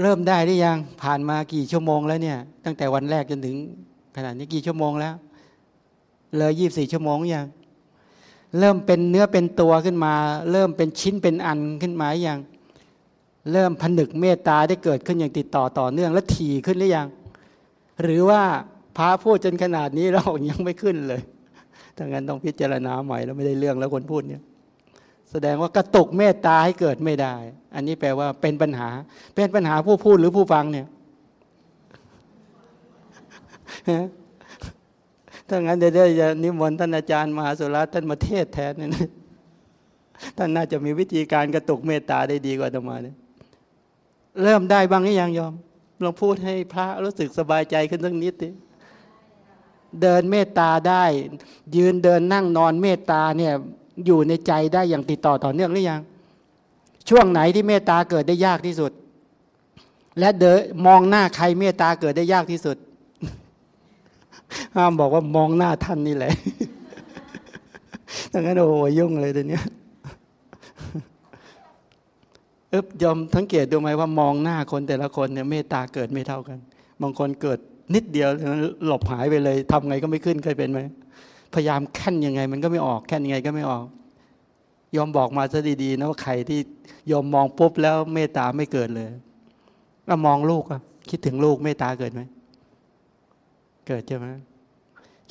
เริ่มได้หรือยัง ผ่านมากี่ชั่วโมงแล้วเนี่ย ตั้งแต่วันแรกจนถึงขนาดนี้กี่ชั่วโมงแล้ว เลยยี่บสี่ชั่วโมงยังเริ่มเป็นเนื้อเป็นตัวขึ้นมา เริ่มเป็นชิ้นเป็นอันขึ้นมาอย่างเริ่มผนึกเมตตาได้เกิดขึ้นอย่างติดต่อต่อเนื่องและถี่ขึ้นหรือยัง หรือว่าพระพูดจนขนาดนี้เรายังไม่ขึ้นเลยถ้างั้นต้องพิจารณาใหม่แล้วไม่ได้เรื่องแล้วคนพูดเนี่ย แสดงว่ากระตุกเมตตาให้เกิดไม่ได้ อันนี้แปลว่าเป็นปัญหา เป็นปัญหาผู้พูดหรือผู้ฟังเนี่ยถ้างั้นเดี๋ยวจะนิมนต์ท่านอาจารย์มหาสุรัตท่านมาเทศแทนเนี่ยท่านน่าจะมีวิธีการกระตุกเมตตาได้ดีกว่าธรรมาเนี่ยเริ่มได้บ้างหรือยังยอมลองพูดให้พระรู้สึกสบายใจขึ้นสักนิดดิเดินเมตตาได้ ยืนเดินนั่งนอนเมตตาเนี่ย อยู่ในใจได้อย่างติดต่อต่อเนื่องหรือยัง ช่วงไหนที่เมตตาเกิดได้ยากที่สุด และเดอมองหน้าใครเมตตาเกิดได้ยากที่สุดห้ามบอกว่ามองหน้าท่านนี่แหละดังนั้นโอ้ยยุ่งเลยตอนนี้เอ๊บยอมสังเกตดูไหมว่ามองหน้าคนแต่ละคนเนี่ยเมตตาเกิดไม่เท่ากัน บางคนเกิดนิดเดียวหลบหายไปเลยทำไงก็ไม่ขึ้นเคยเป็นไหม พยายามแค่นยังไง มันก็ไม่ออกแค่นยังไงก็ไม่ออกยอมบอกมาซะดีๆนะว่าใครที่ยอมมองปุ๊บแล้วเมตตาไม่เกิดเลยก็มองลูกอะคิดถึงลูกเมตตาเกิดไหมเกิดใช่ไหม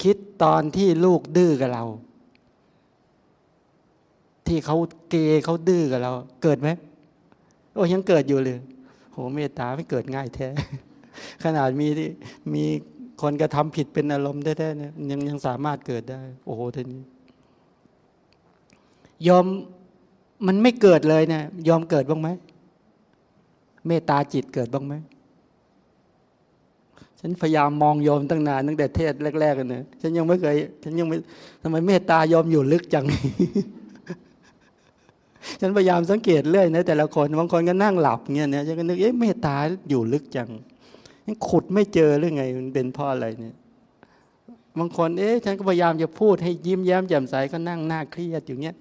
คิดตอนที่ลูกดื้อกับเรา ที่เขาเกเขาดื้อกับเรา เกิดไหมโอ้ยังเกิดอยู่เลยโหเมตตาไม่เกิดง่ายแท้ ขนาดมีที่มี คนกระทำผิดเป็นอารมณ์แท้ๆเนี่ยยังยังสามารถเกิดได้ โอ้โหทีนี้ยอมมันไม่เกิดเลยเนะี่ยยอมเกิดบ้างไหมเมตตาจิตเกิดบ้างไหมฉันพยายามมองยอมตั้งนานตั้งแต่เทศแรกๆกันเนะฉันยังไม่เคย ฉันยังไม่ทำไมเมตตายอมอยู่ลึกจัง ฉันพยายามสังเกตเรื่อยนะแต่ละคนบางคนก็นั่งหลับเงี้ยเนี่ยฉันก็นึกเอ๊ะเมตตาอยู่ลึกจัง ขุดไม่เจอหรือไง มันเป็นเพราะอะไรเนี่ยบางคนเอ๊ะฉันก็พยายามจะพูดให้ยิ้มแย้มแจ่มใสก็นั่งหน้าเครียดอย่างเงี้ย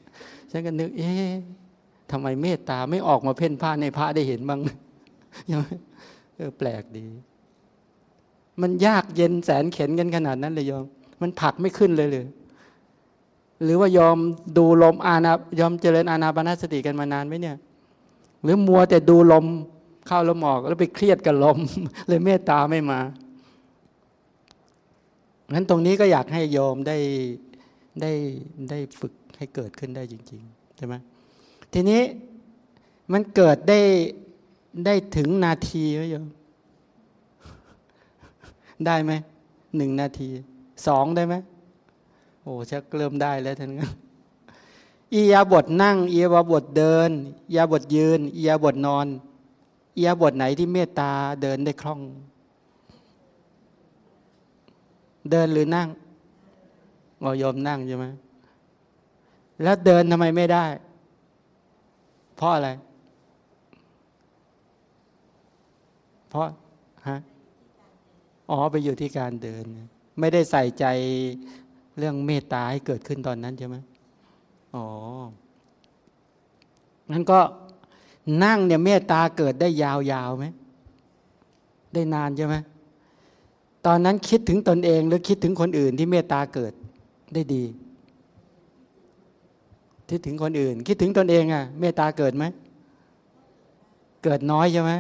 ฉันก็นึก เอ๊ะทำไมเมตตาไม่ออกมาเพ่นผ้าในพระได้เห็นบ้างยังเออแปลกดี มันยากเย็นแสนเข็นกันขนาดนั้นเลยยอม มันผักไม่ขึ้นเลยเลย หรือว่ายอมดูลมอาณายอมเจริญอาณาปณสติกันมานานไหมเนี่ย หรือมัวแต่ดูลม เข้าลมออกแล้วไปเครียดกับลม เลยเมตตาไม่มางั้นตรงนี้ก็อยากให้โยมได้ได้ได้ฝึกให้เกิดขึ้นได้จริงๆใช่ไหมทีนี้มันเกิดได้ได้ถึงนาทีไหมโยมได้ไหมหนึ่งนาทีสองได้ไหมโอ้ชักเริ่มได้แล้วท่านก็อียาบทนั่ง อียาบทเดินอียาบทยืนอียาบทนอน อียาบทไหนที่เมตตาเดินได้คล่อง เดินหรือนั่งอ๋อยอมนั่งใช่ไหมแล้วเดินทำไมไม่ได้ เพราะอะไร เพราะฮะอ๋อไปอยู่ที่การเดิน ไม่ได้ใส่ใจเรื่องเมตตาให้เกิดขึ้นตอนนั้นใช่ไหมอ๋องั้นก็ นั่งเนี่ยเมตตาเกิดได้ยาวๆไหมได้นานใช่ไหมตอนนั้นคิดถึงตนเองหรือคิดถึงคนอื่นที่เมตตาเกิดได้ดี คิดถึงคนอื่น คิดถึงตนเองอะ่ะ เมตตาเกิดไหมเกิดน้อยใช่ไหม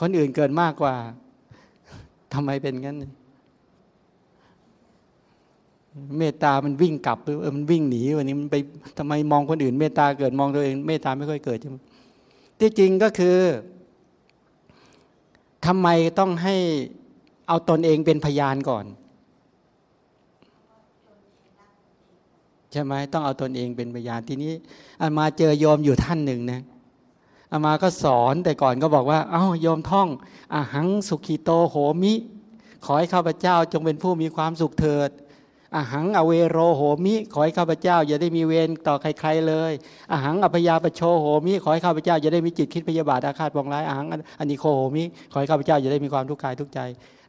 คนอื่นเกิดมากกว่าทำไมเป็นงั้น เมตตามันวิ่งกลับเออมันวิ่งหนีวันนี้มันไปทำไมมองคนอื่น เมตตาเกิดมองตัวเอง เมตตาไม่ค่อยเกิดใช่ไหม ที่จริงก็คือทำไมต้องให้เอาตนเองเป็นพยานก่อน ใช่ไหมต้องเอาตนเองเป็นพยานทีนี้อามาเจอโยมอยู่ท่านหนึ่งนะอามาก็สอนแต่ก่อนก็บอกว่า เอา้าโยมท่องอหังสุขีโตโหมิ ขอให้ข้าพเจ้าจงเป็นผู้มีความสุขเถิด อาหังอเวโรโหมิ ขอให้ข้าพเจ้า อย่าได้มีเวรต่อใครๆเลยอาหังอภยาปโชโหมิ ขอให้ข้าพเจ้าอย่าได้มีจิตคิดพยาบาทอาฆาตปองร้ายอาหังอันิโคโหมิ ขอให้ข้าพเจ้าอย่าได้มีความทุกข์กายทุกใจ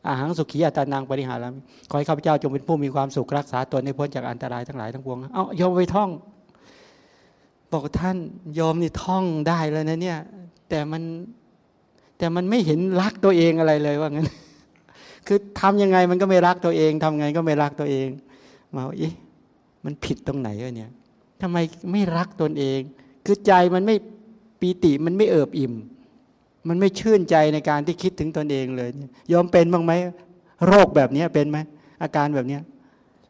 อาหังสุขีอัตานางปริหารขอให้ข้าพเจ้าจงเป็นผู้มีความสุขรักษาตนให้พ้นจากอันตรายทั้งหลายทั้งปวง เอาโยมไปท่อง บอกท่านโยมนี่ท่องได้แล้วนะเนี่ย แต่มันแต่มันไม่เห็นรักตัวเองอะไรเลยว่างั้น คือทำยังไงมันก็ไม่รักตัวเองทำไงก็ไม่รักตัวเอง มาอีมันผิดตรงไหนวะเนี่ยทำไมไม่รักตนเอง คือใจมันไม่ปีติมันไม่เอิบอิ่ม มันไม่ชื่นใจในการที่คิดถึงตนเองเลยยอมเป็นบ้างไหมโรคแบบนี้เป็นไหมอาการแบบนี้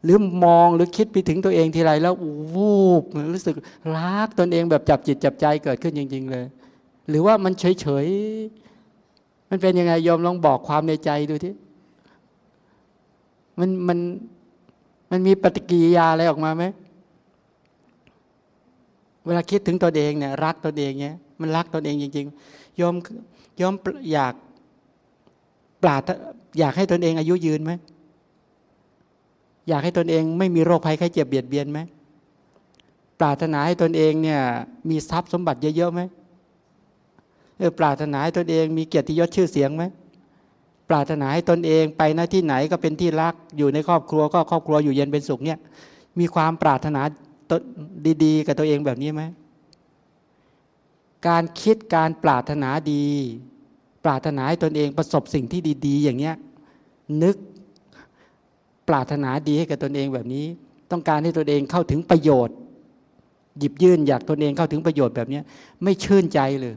หรือมองหรือคิดไปถึงตัวเองทีไรแล้ววูบรู้สึกรักตนเองแบบจับจิตจับใจเกิดขึ้นจริง ๆ เลย หรือว่ามันเฉยๆมันเป็นยังไงยอมลองบอกความในใจดูที่มันมัน มันมีปฏิกิริยาอะไรออกมาไหมเวลาคิดถึงตัวเองเนี่ยรักตัวเองเนี่ยมันรักตัวเองจริงๆยอมยอมอยากปราดอยากให้ตนเองอายุยืนไหมอยากให้ตนเองไม่มีโรคภัยไข้เจ็บเบียดเบียนไหมปรารถนาให้ตนเองเนี่ยมีทรัพย์สมบัติเยอะๆไหมเออปรารถนาให้ตนเองมีเกียรติยศชื่อเสียงไหม ปรารถนาให้ตนเองไปหน้าที่ไหนก็เป็นที่รักอยู่ในครอบครัวก็ครอบครัวอยู่เย็นเป็นสุขเนี่ยมีความปรารถนาดีๆ กับตัวเองแบบนี้ไหมการคิดการปรารถนาดี ปรารถนาให้ตนเองประสบสิ่งที่ดี ๆ อย่างเนี้ยนึกปรารถนาดีให้กับตนเองแบบนี้ ต้องการให้ตนเองเข้าถึงประโยชน์ หยิบยื่นอยากตนเองเข้าถึงประโยชน์แบบนี้ไม่ชื่นใจเลย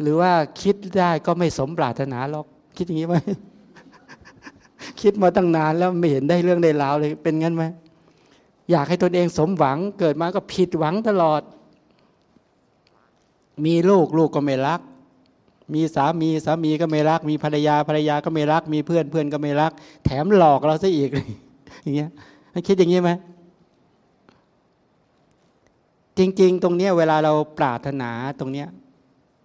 หรือว่าคิดได้ก็ไม่สมปรารถนาหรอก คิดอย่างนี้ไหมคิดมาตั้งนานแล้วไม่เห็นได้เรื่องได้ราวเลยเป็นงั้นไหมอยากให้ตนเองสมหวังเกิดมาก็ผิดหวังตลอด มีลูกลูกก็ไม่รัก มีสามีสามีก็ไม่รัก มีภรรยาภรรยาก็ไม่รัก มีเพื่อนเพื่อนก็ไม่รัก แถมหลอกเราซะอีกอย่างเงี้ยคิดอย่างนี้ไหมจริง ๆ ตรงเนี้ยเวลาเราปรารถนาตรงเนี้ย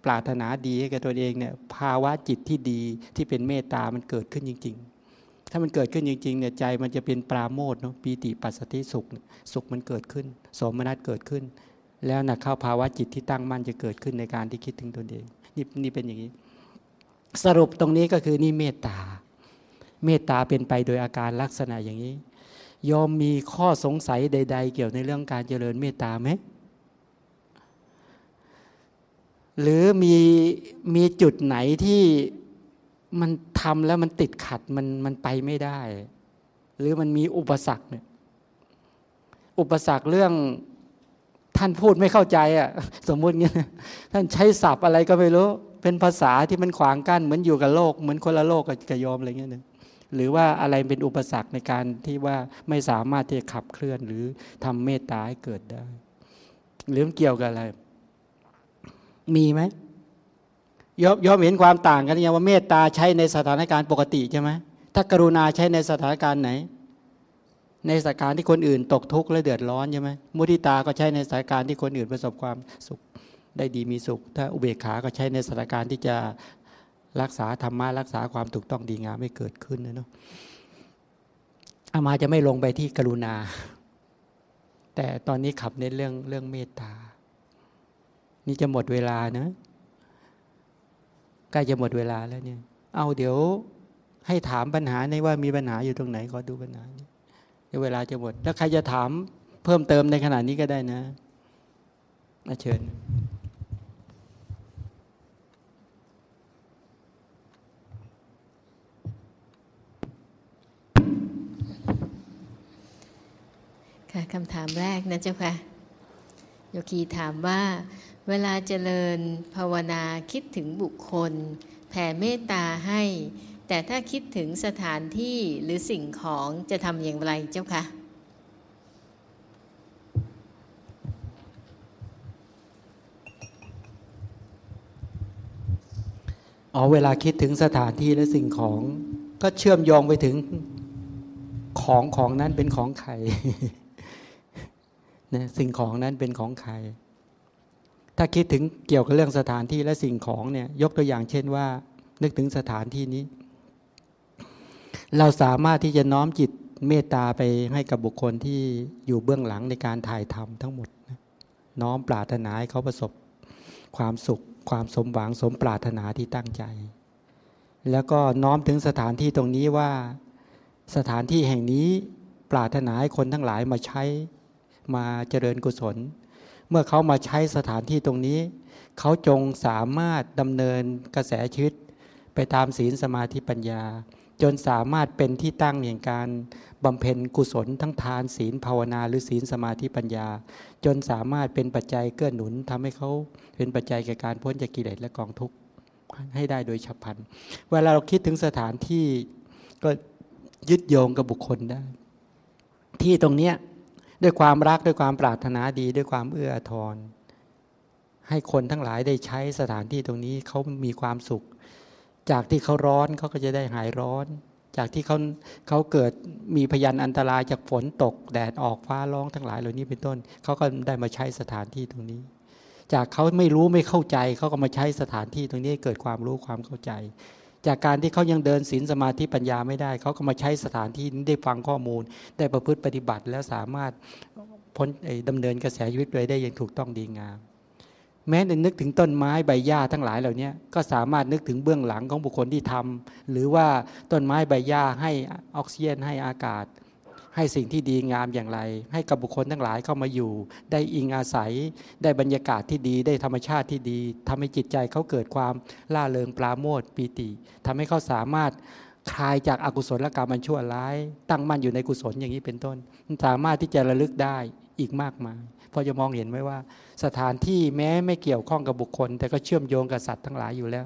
ปรารถนาดีให้กับตัวเองเนี่ยภาวะจิตที่ดีที่เป็นเมตตามันเกิดขึ้นจริง ๆ ถ้ามันเกิดขึ้นจริงๆเนี่ยใจมันจะเป็นปราโมทเนาะปีติปัสสติสุขสุขมันเกิดขึ้น สมนัตเกิดขึ้น แล้วนะเข้าภาวะจิตที่ตั้งมั่นจะเกิดขึ้นในการที่คิดถึงตนเองนี่นี่เป็นอย่างนี้ สรุปตรงนี้ก็คือนี่เมตตา เมตตาเป็นไปโดยอาการลักษณะอย่างนี้ยอมมีข้อสงสัยใด ๆ เกี่ยวในเรื่องการเจริญเมตตาไหม หรือมีมีจุดไหนที่มันทำแล้วมันติดขัดมันมันไปไม่ได้ หรือมันมีอุปสรรคเนี่ยอุปสรรคเรื่องท่านพูดไม่เข้าใจอะ สมมุติเงี้ยท่านใช้ศัพท์อะไรก็ไม่รู้ เป็นภาษาที่มันขวางกั้นเหมือนอยู่กับโลก เหมือนคนละโลกกับยอมอะไรเงี้ยนึงหรือว่าอะไรเป็นอุปสรรคในการที่ว่าไม่สามารถที่จะขับเคลื่อนหรือทำเมตตาให้เกิดได้ หรือเกี่ยวกับอะไร มีไหมยอมยอมเห็นความต่างกันยังว่าเมตตาใช้ในสถานการณ์ปกติใช่ไหมถ้ากรุณาใช้ในสถานการณ์ไหน ในสถานการณ์ที่คนอื่นตกทุกข์และเดือดร้อนใช่ไหมมุทิตาก็ใช้ในสถานการณ์ที่คนอื่นประสบความสุขได้ดีมีสุข ถ้าอุเบกขาก็ใช้ในสถานการณ์ที่จะรักษาธรรมะรักษาความถูกต้องดีงามไม่เกิดขึ้นนะเนาะอามาจะไม่ลงไปที่กรุณา แต่ตอนนี้ขับเน้นเรื่องเรื่องเมตตา นี่จะหมดเวลานะใกล้จะหมดเวลาแล้วเนี่ย เอาเดี๋ยวให้ถามปัญหาในว่ามีปัญหาอยู่ตรงไหนขอดูปัญหาเดี๋ยวเวลาจะหมด แล้วใครจะถามเพิ่มเติมในขณะนี้ก็ได้นะเชิญค่ะคำถามแรกนะเจ้าค่ะโยคีถามว่า เวลาเจริญภาวนาคิดถึงบุคคล แผ่เมตตาให้ แต่ถ้าคิดถึงสถานที่หรือสิ่งของจะทำอย่างไรเจ้าคะอ๋อเวลาคิดถึงสถานที่และสิ่งของ ก็เชื่อมโยงไปถึงของของนั้นเป็นของใครนะสิ่งของนั้นเป็นของใคร ถ้าคิดถึงเกี่ยวกับเรื่องสถานที่และสิ่งของเนี่ยยกตัวอย่างเช่นว่า นึกถึงสถานที่นี้ เราสามารถที่จะน้อมจิตเมตตาไปให้กับบุคคลที่อยู่เบื้องหลังในการถ่ายทำทั้งหมด น้อมปรารถนาให้เขาประสบความสุข ความสมหวังสมปรารถนาที่ตั้งใจ แล้วก็น้อมถึงสถานที่ตรงนี้ว่าสถานที่แห่งนี้ปรารถนาให้คนทั้งหลายมาใช้มาเจริญกุศล เมื่อเขามาใช้สถานที่ตรงนี้ เขาจงสามารถดำเนินกระแสชีวิต ไปตามศีลสมาธิปัญญา จนสามารถเป็นที่ตั้งแห่งการบำเพ็ญกุศลทั้งทานศีลภาวนาหรือศีลสมาธิปัญญา จนสามารถเป็นปัจจัยเกื้อหนุนทำให้เขาเป็นปัจจัยแก่การพ้นจากกิเลสและกองทุกข์ให้ได้โดยฉับพลัน เวลาเราคิดถึงสถานที่ก็ยึดโยงกับบุคคลได้ ที่ตรงเนี้ย ด้วยความรักด้วยความปรารถนาดีด้วยความเอื้อทอนให้คนทั้งหลายได้ใช้สถานที่ตรงนี้เขามีความสุข จากที่เขาร้อนเขาก็จะได้หายร้อน จากที่เขาเขาเกิดมีพยันอันตรายจากฝนตก แดดออกฟ้าร้องทั้งหลายเหล่านี้เป็นต้นเขาก็ได้มาใช้สถานที่ตรงนี้ จากเขาไม่รู้ไม่เข้าใจเขาก็มาใช้สถานที่ตรงนี้เกิดความรู้ความเข้าใจ จากการที่เขายังเดินศีลสมาธิปัญญาไม่ได้ เขาก็มาใช้สถานที่นี้ได้ฟังข้อมูล ได้ประพฤติปฏิบัติแล้วสามารถพ้นดำเนินกระแสชีวิตไปได้อย่างถูกต้องดีงาม แม้ในนึกถึงต้นไม้ใบหญ้าทั้งหลายเหล่านี้ก็สามารถนึกถึงเบื้องหลังของบุคคลที่ทำหรือว่าต้นไม้ใบหญ้าให้ออกซิเจนให้อากาศ ให้สิ่งที่ดีงามอย่างไร ให้กับบุคคลทั้งหลายเข้ามาอยู่ ได้อิงอาศัย ได้บรรยากาศที่ดี ได้ธรรมชาติที่ดีทำให้จิตใจเขาเกิดความล่าเริงปราโมทปีติทำให้เขาสามารถคลายจากอากุศลกรรมมันชั่วร้าย ตั้งมั่นอยู่ในกุศลอย่างนี้เป็นต้น สามารถที่จะระลึกได้อีกมากมายพอจะมองเห็นไหมว่า สถานที่แม้ไม่เกี่ยวข้องกับบุคคล แต่ก็เชื่อมโยงกับสัตว์ทั้งหลายอยู่แล้ว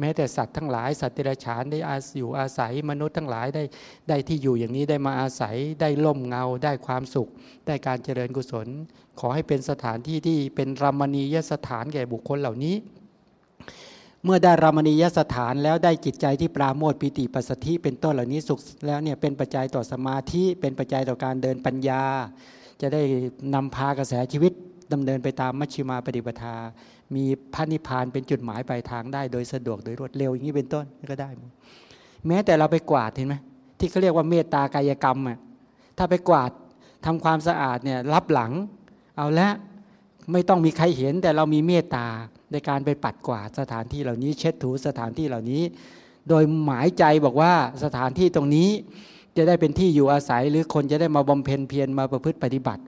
แม้แต่สัตว์ทั้งหลายสัตว์เดรัจฉานได้อาศัยอยู่อาศัยมนุษย์ทั้งหลายได้ได้ที่อยู่อย่างนี้ได้มาอาศัยได้ล่มเงาได้ความสุข ได้การเจริญกุศล ขอให้เป็นสถานที่ที่เป็นรามณียสถานแก่บุคคลเหล่านี้ เมื่อได้รามณียสถานแล้วได้จิตใจที่ปราโมทปิติปัสสธิเป็นต้นเหล่านี้สุขแล้วเนี่ยเป็นปัจจัยต่อสมาธิเป็นปัจจัยต่อการเดินปัญญา จะได้นำพากระแสชีวิตดำเนินไปตามมัชฌิมาปฏิปทา มีพระนิพพานเป็นจุดหมายปลายทางได้โดยสะดวกโดยรวดเร็วอย่างนี้เป็นต้นก็ได้ แม้แต่เราไปกวาดเห็นไหมที่เขาเรียกว่าเมตตากายกรรมอะถ้าไปกวาดทำความสะอาดเนี่ยรับหลัง เอาละไม่ต้องมีใครเห็นแต่เรามีเมตตาในการไปปัดกวาดสถานที่เหล่านี้ เช็ดถูสถานที่เหล่านี้ โดยหมายใจบอกว่าสถานที่ตรงนี้จะได้เป็นที่อยู่อาศัยหรือคนจะได้มาบำเพ็ญเพียรมาประพฤติปฏิบัติ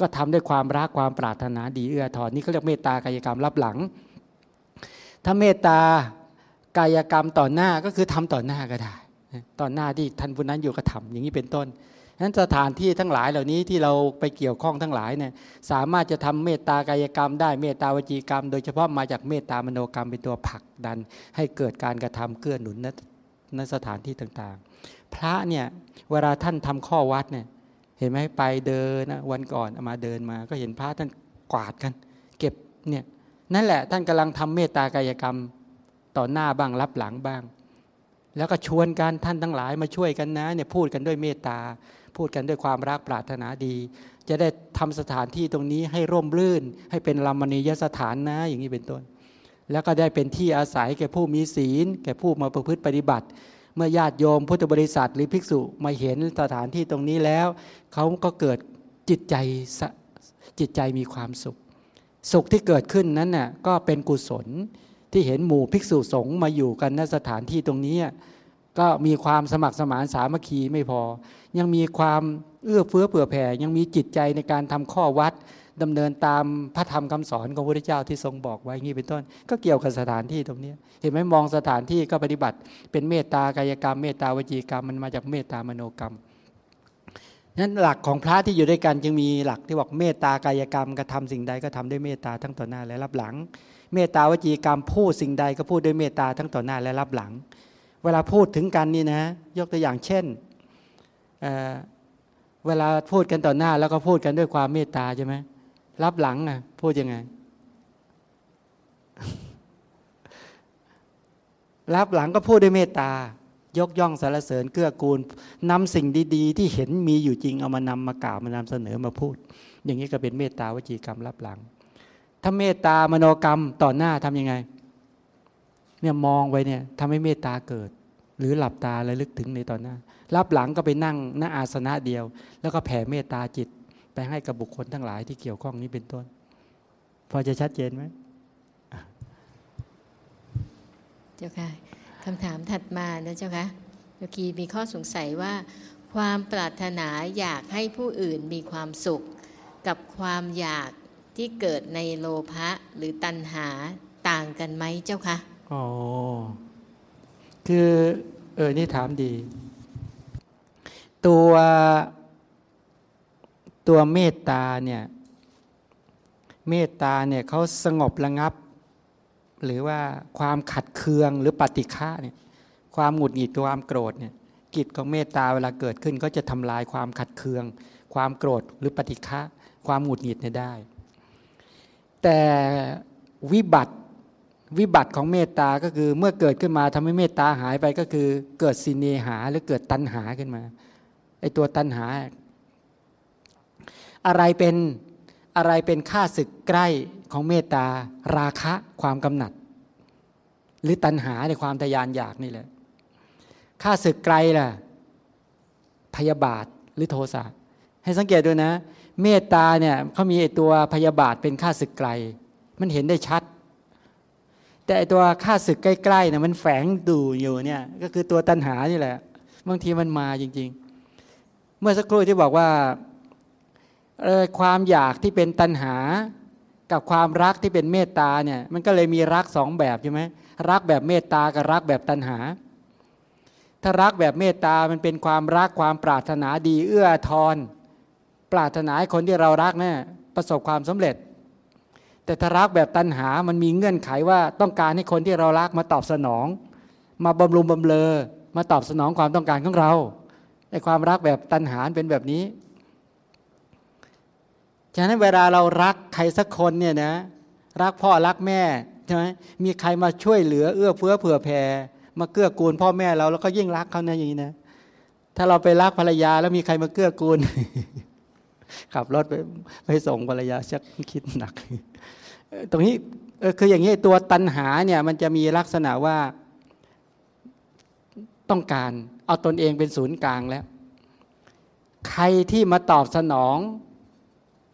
ก็ทำด้วยความรักความปรารถนาดีเอื้อทอนนี่เขาเรียกเมตตากายกรรมรับหลัง ถ้าเมตตากายกรรมต่อหน้าก็คือทำต่อหน้าก็ได้ต่อหน้าที่ท่านผู้นั้นอยู่ก็ทำอย่างนี้เป็นต้นนั้นสถานที่ทั้งหลายเหล่านี้ที่เราไปเกี่ยวข้องทั้งหลายเนี่ยสามารถจะทำเมตตากายกรรมได้เมตตาวจีกรรม โดยเฉพาะมาจากเมตตามโนกรรมเป็นตัวผลักดัน ให้เกิดการกระทำเกื้อหนุนณสถานที่ต่างๆ พระเนี่ยเวลาท่านทำข้อวัดเนี่ย เห็นไหมไปเดินนะวันก่อนมาเดินมา ก็เห็นพระท่านกวาดกัน เก็บเนี่ยนั่นแหละท่านกำลังทำเมตตากายกรรมต่อหน้าบ้างรับหลังบ้าง แล้วก็ชวนกันท่านทั้งหลายมาช่วยกันนะเนี่ยพูดกันด้วยเมตตา พูดกันด้วยความรักปรารถนาดี จะได้ทำสถานที่ตรงนี้ให้ร่มรื่น ให้เป็นลามณียสถานนะอย่างนี้เป็นต้น แล้วก็ได้เป็นที่อาศัยแก่ผู้มีศีล แก่ผู้มาประพฤติปฏิบัติ เมื่อญาติโยมพุทธบริษัทหรือภิกษุมาเห็นสถานที่ตรงนี้แล้ว เขาก็เกิดจิตใจจิตใจมีความสุข สุขที่เกิดขึ้นนั้นน่ะก็เป็นกุศลที่เห็นหมู่ภิกษุสงฆ์มาอยู่กันณสถานที่ตรงนี้ ก็มีความสมัครสมานสามัคคีไม่พอ ยังมีความเอื้อเฟื้อเผื่อแผ่ยังมีจิตใจในการทำข้อวัด ดำเนินตามพระธรรมคำสอนของพระพุทธเจ้าที่ทรงบอกไว้งี้เป็นต้น ก็เกี่ยวกับสถานที่ตรงนี้ เห็นไหมมองสถานที่ก็ปฏิบัติ เป็นเมตตากายกรรม เมตตาวจีกรรมมันมาจากเมตตามโนกรรมนั้นหลักของพระที่อยู่ด้วยกันจึงมีหลักที่บอกเมตตากายกรรมกระทำสิ่งใดก็ทำด้วยเมตตาทั้งต่อหน้าและรับหลัง เมตตาวจีกรรมพูดสิ่งใดก็พูดด้วยเมตตาทั้งต่อหน้าและรับหลัง เวลาพูดถึงกันนี่นะ ยกตัวอย่างเช่นเเวลาพูดกันต่อหน้าแล้วก็พูดกันด้วยความเมตตาใช่ไหม รับหลังอะพูดยังไง รับหลังก็พูดด้วยเมตตายกย่องสารเสริญเกื้อกูลนำสิ่งดีๆ ที่เห็นมีอยู่จริงเอามานำมากล่าวมานำเสนอมาพูด อย่างนี้ก็เป็นเมตตาวจีกรรมรับหลัง ถ้าเมตตามโนกรรมต่อหน้าทำยังไง เนี่ยมองไว้เนี่ยทำให้เมตตาเกิด หรือหลับตาและลึกถึงในตอนหน้า รับหลังก็ไปนั่งหน้าอาสนะเดียว แล้วก็แผ่เมตตาจิต ไปให้กับบุคคลทั้งหลายที่เกี่ยวข้องนี้เป็นต้น พอจะชัดเจนไหมเจ้าค่ะคำถามถัดมานะเจ้าค่ะเมื่อกี้มีข้อสงสัยว่า ความปรารถนาอยากให้ผู้อื่นมีความสุข กับความอยากที่เกิดในโลภะหรือตัณหาต่างกันไหมเจ้าคะอ๋อคือเออนี่ถามดี ตัว ตัวเมตตาเนี่ยเมตตาเนี่ยเขาสงบระงับ หรือว่าความขัดเคืองหรือปฏิฆะเนี่ยความหงุดหงิดความโกรธเนี่ยกิจของเมตตาเวลาเกิดขึ้นก็จะทำลายความขัดเคือง ความโกรธหรือปฏิฆะความหงุดหงิดเนี่ยได้ แต่วิบัติวิบัติของเมตตาก็คือเมื่อเกิดขึ้นมาทำให้เมตตาหายไปก็คือเกิดสินเนหาหรือเกิดตัณหาขึ้นมาไอตัวตัณหา อะไรเป็นอะไรเป็นค่าศึกใกล้ของเมตตา ราคะความกำหนัด หรือตัณหาในความทยานอยากนี่แหละค่าศึกไกลล่ะพยาบาทหรือโทสะให้สังเกตดูนะ เมตตาเนี่ยเขามีไอตัวพยาบาทเป็นค่าศึกไกล มันเห็นได้ชัด แต่ตัวค่าศึกใกล้ๆเนี่ยมันแฝงดูอยู่เนี่ยก็คือตัวตัณหานี่แหละบางทีมันมาจริง ๆ เมื่อสักครู่ที่บอกว่า ความอยากที่เป็นตัณหา กับความรักที่เป็นเมตตาเนี่ยมันก็เลยมีรักสองแบบใช่ไหมรักแบบเมตตากับรักแบบตัณหา ถ้ารักแบบเมตตามันเป็นความรักความปรารถนาดี เอื้อทอนปรารถนาให้คนที่เรารักเนี่ยประสบความสำเร็จ แต่ถ้ารักแบบตัณหามันมีเงื่อนไขว่าต้องการให้คนที่เรารักมาตอบสนอง มาบำรุงบำเรอมาตอบสนองความต้องการของเราในความรักแบบตัณหาเป็นแบบนี้ ฉะนั้นเวลาเรารักใครสักคนเนี่ยนะรักพ่อรักแม่ใช่ไหมมีใครมาช่วยเหลือเอื้อเฟื้อเผื่อแผ่มาเกื้อกูลพ่อแม่เราแล้วก็ยิ่งรักเขานะอย่างนี้นะถ้าเราไปรักภรรยาแล้วมีใครมาเกื้อกูลขับรถไปไปส่งภรรยาชักคิดหนัก ตรงนี้คืออย่างนี้ตัวตัณหาเนี่ยมันจะมีลักษณะว่าต้องการ เอาตนเองเป็นศูนย์กลางแล้ว ใครที่มาตอบสนอง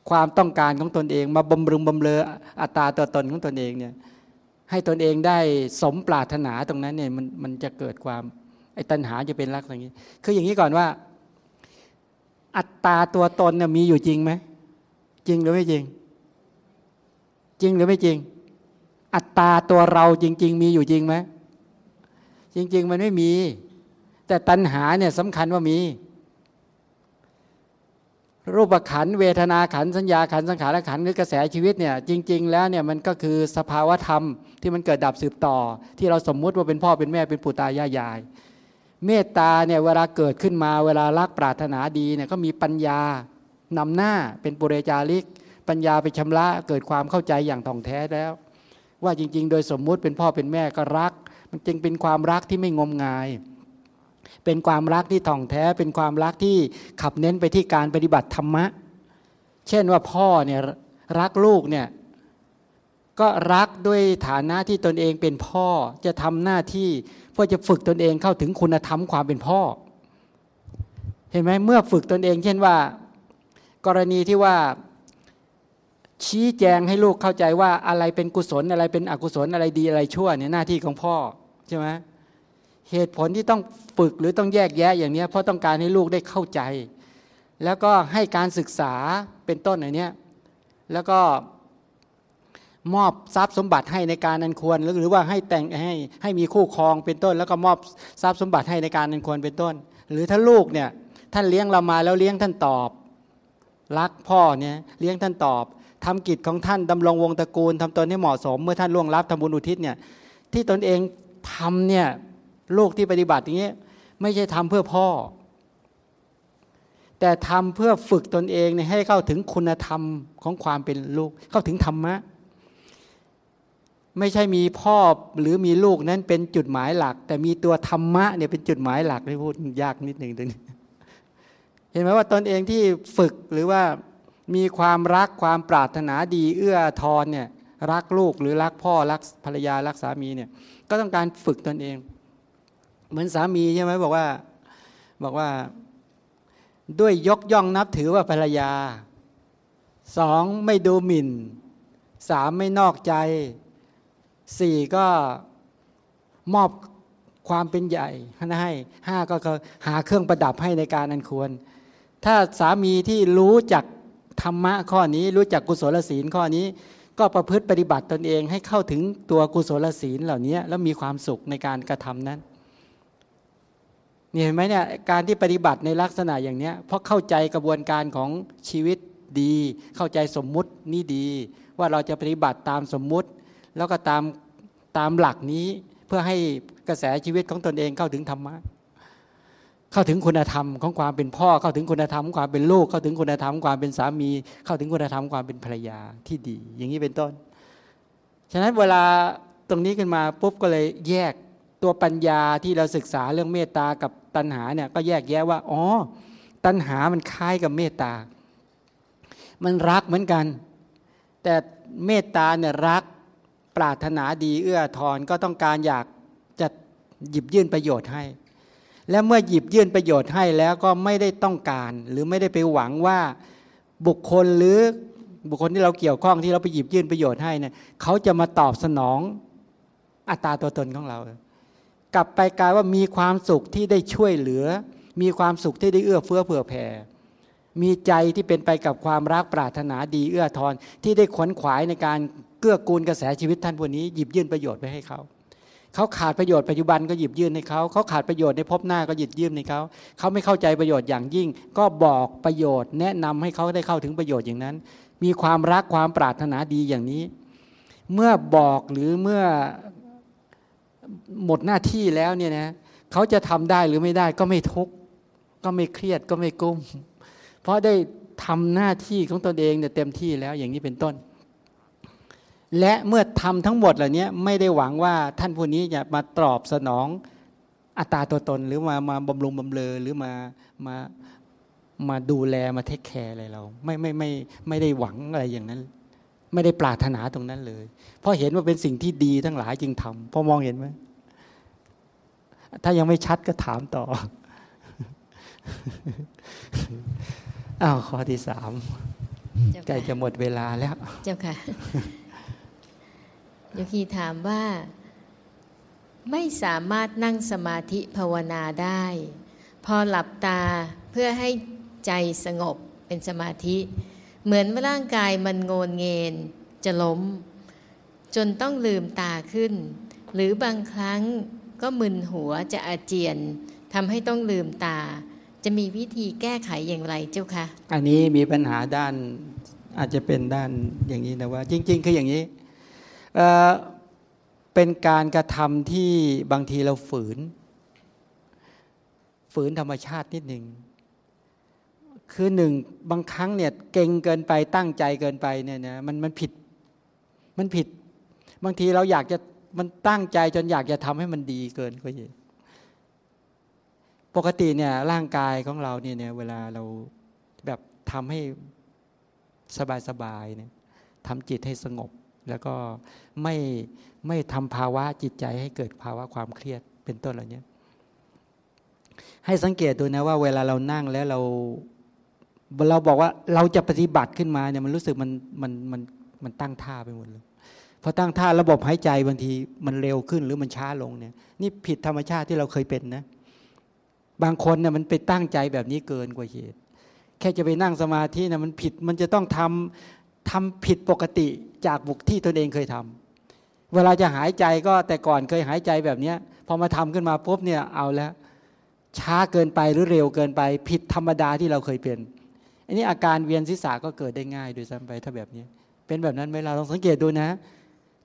ความต้องการของตนเอง มาบำรุงบำเรออัตราตัวตนของตนเองเนี่ยให้ตนเองได้สมปรารถนาตรงนั้นเนี่ยมันมันจะเกิดความไอ้ตัณหาจะเป็นลักษณะนี้ คืออย่างนี้ก่อนว่า อัตราตัวตนเนี่ยมีอยู่จริงไหมจริงหรือไม่จริง จริงหรือไม่จริง อัตตาตัวเราจริง ๆ มีอยู่จริงไหมจริง ๆ มันไม่มี แต่ตัณหาเนี่ยสำคัญว่ามี รูปขันเวทนาขันสัญญาขันสังขารขันหรือกระแสชีวิตเนี่ยจริง ๆ แล้วเนี่ยมันก็คือสภาวธรรมที่มันเกิดดับสืบต่อ ที่เราสมมุติว่าเป็นพ่อเป็นแม่เป็นปู่ตายายยาย เมตตาเนี่ยเวลาเกิดขึ้นมาเวลารักปรารถนาดีเนี่ยก็มีปัญญานำหน้าเป็นปุเรจาริก ปัญญาไปชำระเกิดความเข้าใจอย่างท่องแท้แล้ว ว่าจริง ๆ โดยสมมุติเป็นพ่อเป็นแม่ก็รัก มันจึงเป็นความรักที่ไม่งมงาย เป็นความรักที่ท่องแท้ เป็นความรักที่ขับเน้นไปที่การปฏิบัติธรรมะ เช่นว่าพ่อเนี่ยรักลูกเนี่ยก็รักด้วยฐานะที่ตนเองเป็นพ่อจะทำหน้าที่เพื่อจะฝึกตนเองเข้าถึงคุณธรรมความเป็นพ่อ เห็นไหมเมื่อฝึกตนเอง เช่นว่า กรณีที่ว่าชี้แจงให้ลูกเข้าใจว่าอะไรเป็นกุศลอะไรเป็นอกุศลอะไรดีอะไรชั่วเนี่ยหน้าที่ของพ่อใช่ไหม เหตุผลที่ต้องฝึกหรือต้องแยกแยะอย่างนี้เพราะต้องการให้ลูกได้เข้าใจ แล้วก็ให้การศึกษาเป็นต้นอย่างนี้แล้วก็มอบทรัพย์สมบัติให้ในการอันควร หรือว่าให้แต่งให้ให้มีคู่ครองเป็นต้น แล้วก็มอบทรัพย์สมบัติให้ในการอันควรเป็นต้น หรือถ้าลูกเนี่ยท่านเลี้ยงเรามาแล้วเลี้ยงท่านตอบ รักพ่อเนี่ยเลี้ยงท่านตอบทำกิจของท่านดำรงวงตระกูลทำตนให้เหมาะสม เมื่อท่านล่วงลับทำบุญอุทิศเนี่ยที่ตนเองทำเนี่ย ลูกที่ปฏิบัติอย่างนี้ไม่ใช่ทำเพื่อพ่อ แต่ทำเพื่อฝึกตนเองให้เข้าถึงคุณธรรมของความเป็นลูก เข้าถึงธรรมะ ไม่ใช่มีพ่อหรือมีลูกนั้นเป็นจุดหมายหลัก แต่มีตัวธรรมะเนี่ยเป็นจุดหมายหลักที่พูดยากนิดหนึ่งตรงนี้เห็นไหมว่าตนเองที่ฝึกหรือว่ามีความรักความปรารถนาดี เอื้อทอนเนี่ยรักลูกหรือรักพ่อรักภรรยารักสามีเนี่ยก็ต้องการฝึกตนเอง เหมือนสามีใช่ไหมบอกว่าบอกว่าด้วยยกย่องนับถือว่าภรรยาสองไม่ดูหมิ่นสามไม่นอกใจสี่ก็มอบความเป็นใหญ่ให้ห้าก็หาเครื่องประดับให้ในการอันควร ถ้าสามีที่รู้จักธรรมะข้อนี้ รู้จักกุศลศีลข้อนี้ ก็ประพฤติปฏิบัติตนเองให้เข้าถึงตัวกุศลศีลเหล่านี้แล้วมีความสุขในการกระทำนั้น นี่เห็นไหมเนี่ยการที่ปฏิบัติในลักษณะอย่างนี้เพราะเข้าใจกระบวนการของชีวิตดี เข้าใจสมมุตินี่ดี ว่าเราจะปฏิบัติตามสมมุติ แล้วก็ตามตามหลักนี้เพื่อให้กระแสชีวิตของตนเองเข้าถึงธรรมะเข้าถึงคุณธรรมของความเป็นพ่อ เข้าถึงคุณธรรมความเป็นลูก เข้าถึงคุณธรรมความเป็นสามี เข้าถึงคุณธรรมความเป็นภรรยาที่ดี อย่างนี้เป็นต้น ฉะนั้นเวลาตรงนี้ขึ้นมาปุ๊บก็เลยแยก ตัวปัญญาที่เราศึกษาเรื่องเมตตากับตัณหาเนี่ยก็แยกแยะว่าอ๋อตัณหามันคล้ายกับเมตตา มันรักเหมือนกัน แต่เมตตาเนี่ยรักปรารถนาดีเอื้อทอนก็ต้องการอยากจะหยิบยื่นประโยชน์ให้ และเมื่อหยิบยื่นประโยชน์ให้แล้วก็ไม่ได้ต้องการ หรือไม่ได้ไปหวังว่าบุคคลหรือบุคคลที่เราเกี่ยวข้องที่เราไปหยิบยื่นประโยชน์ให้เนี่ยเขาจะมาตอบสนองอัตราตัวตนของเรา กลับไปกลายว่ามีความสุขที่ได้ช่วยเหลือ มีความสุขที่ได้เอื้อเฟื้อเผื่อแผ่ มีใจที่เป็นไปกับความรักปรารถนาดีเอื้อทอนที่ได้ขวนขวายในการเกื้อกูลกระแสชีวิตท่านพวกนี้หยิบยื่นประโยชน์ไปให้เขาเขาขาดประโยชน์ปัจจุบันก็หยิบยื่นให้เขาเขาขาดประโยชน์ในภพหน้าก็หยิบยื่นให้เขาเขาไม่เข้าใจประโยชน์อย่างยิ่ง ก็บอกประโยชน์ แนะนำให้เขาได้เข้าถึงประโยชน์อย่างนั้น มีความรักความปรารถนาดีอย่างนี้ เมื่อบอกหรือเมื่อ หมดหน้าที่แล้วเนี่ยนะเขาจะทำได้หรือไม่ได้ก็ไม่ทุกข์ก็ไม่เครียดก็ไม่กุ้ม เพราะได้ทำหน้าที่ของตนเองเนี่ยเต็มที่แล้วอย่างนี้เป็นต้น และเมื่อทำทั้งหมดเหล่านี้ไม่ได้หวังว่าท่านผู้นี้จะมาตอบสนองอัตราตัวตนหรือมามาบำรุงบำเรอหรือมามามาดูแลมาเทคแคร์อะไรเรา ไม่ไม่ไม่ไม่ได้หวังอะไรอย่างนั้น ไม่ได้ปรารถนาตรงนั้นเลย เพราะเห็นว่าเป็นสิ่งที่ดีทั้งหลายจึงทำพอมองเห็นไหมถ้ายังไม่ชัดก็ถามต่ออ้าวข้อที่สามใกล้จะหมดเวลาแล้ว เจ้าค่ะโยคีถามว่า ไม่สามารถนั่งสมาธิภาวนาได้ พอหลับตาเพื่อให้ใจสงบเป็นสมาธิ เหมือนว่าร่างกายมันโงนเงินจะล้ม จนต้องลืมตาขึ้น หรือบางครั้งก็มึนหัวจะอาเจียนทำให้ต้องลืมตา จะมีวิธีแก้ไขอย่างไรเจ้าคะ อันนี้มีปัญหาด้านอาจจะเป็นด้านอย่างนี้นะว่า จริง ๆ คืออย่างนี้เเป็นการกระทำที่บางทีเราฝืน ฝืนธรรมชาตินิดหนึ่ง คือหนึ่งบางครั้งเนี่ยเก่งเกินไปตั้งใจเกินไปเนี่ยนะมันมันผิดมันผิด บางทีเราอยากจะมันตั้งใจจนอยากจะทำให้มันดีเกินก็ยิ่ปกติเนี่ยร่างกายของเราเนี่ยเนี่ยเวลาเราแบบทำให้สบายๆเนี่ยทำจิตให้สงบ แล้วก็ไม่ไม่ทำภาวะจิตใจให้เกิดภาวะความเครียดเป็นต้นเหล่านี้ให้สังเกตดูนะว่าเวลาเรานั่งแล้วเรา เราบอกว่าเราจะปฏิบัติขึ้นมาเนี่ยมันรู้สึกมันมันมันมันตั้งท่าไปหมดเลยพอตั้งท่าระบบหายใจบางทีมันเร็วขึ้นหรือมันช้าลงเนี่ย นี่ผิดธรรมชาติที่เราเคยเป็นนะ บางคนเนี่ยมันไปตั้งใจแบบนี้เกินกว่าเหตุ แค่จะไปนั่งสมาธิเนี่ยมันผิดมันจะต้องทำทำผิดปกติจากบุกที่ตนเองเคยทำเวลาจะหายใจก็แต่ก่อนเคยหายใจแบบเนี้ยพอมาทำขึ้นมาปุ๊บเนี่ยเอาแล้ว ช้าเกินไปหรือเร็วเกินไป ผิดธรรมดาที่เราเคยเป็น อันนี้อาการเวียนศีรษะก็เกิดได้ง่ายโดยซ้ำไปถ้าแบบนี้ เป็นแบบนั้นไหมเราลองสังเกตดูนะ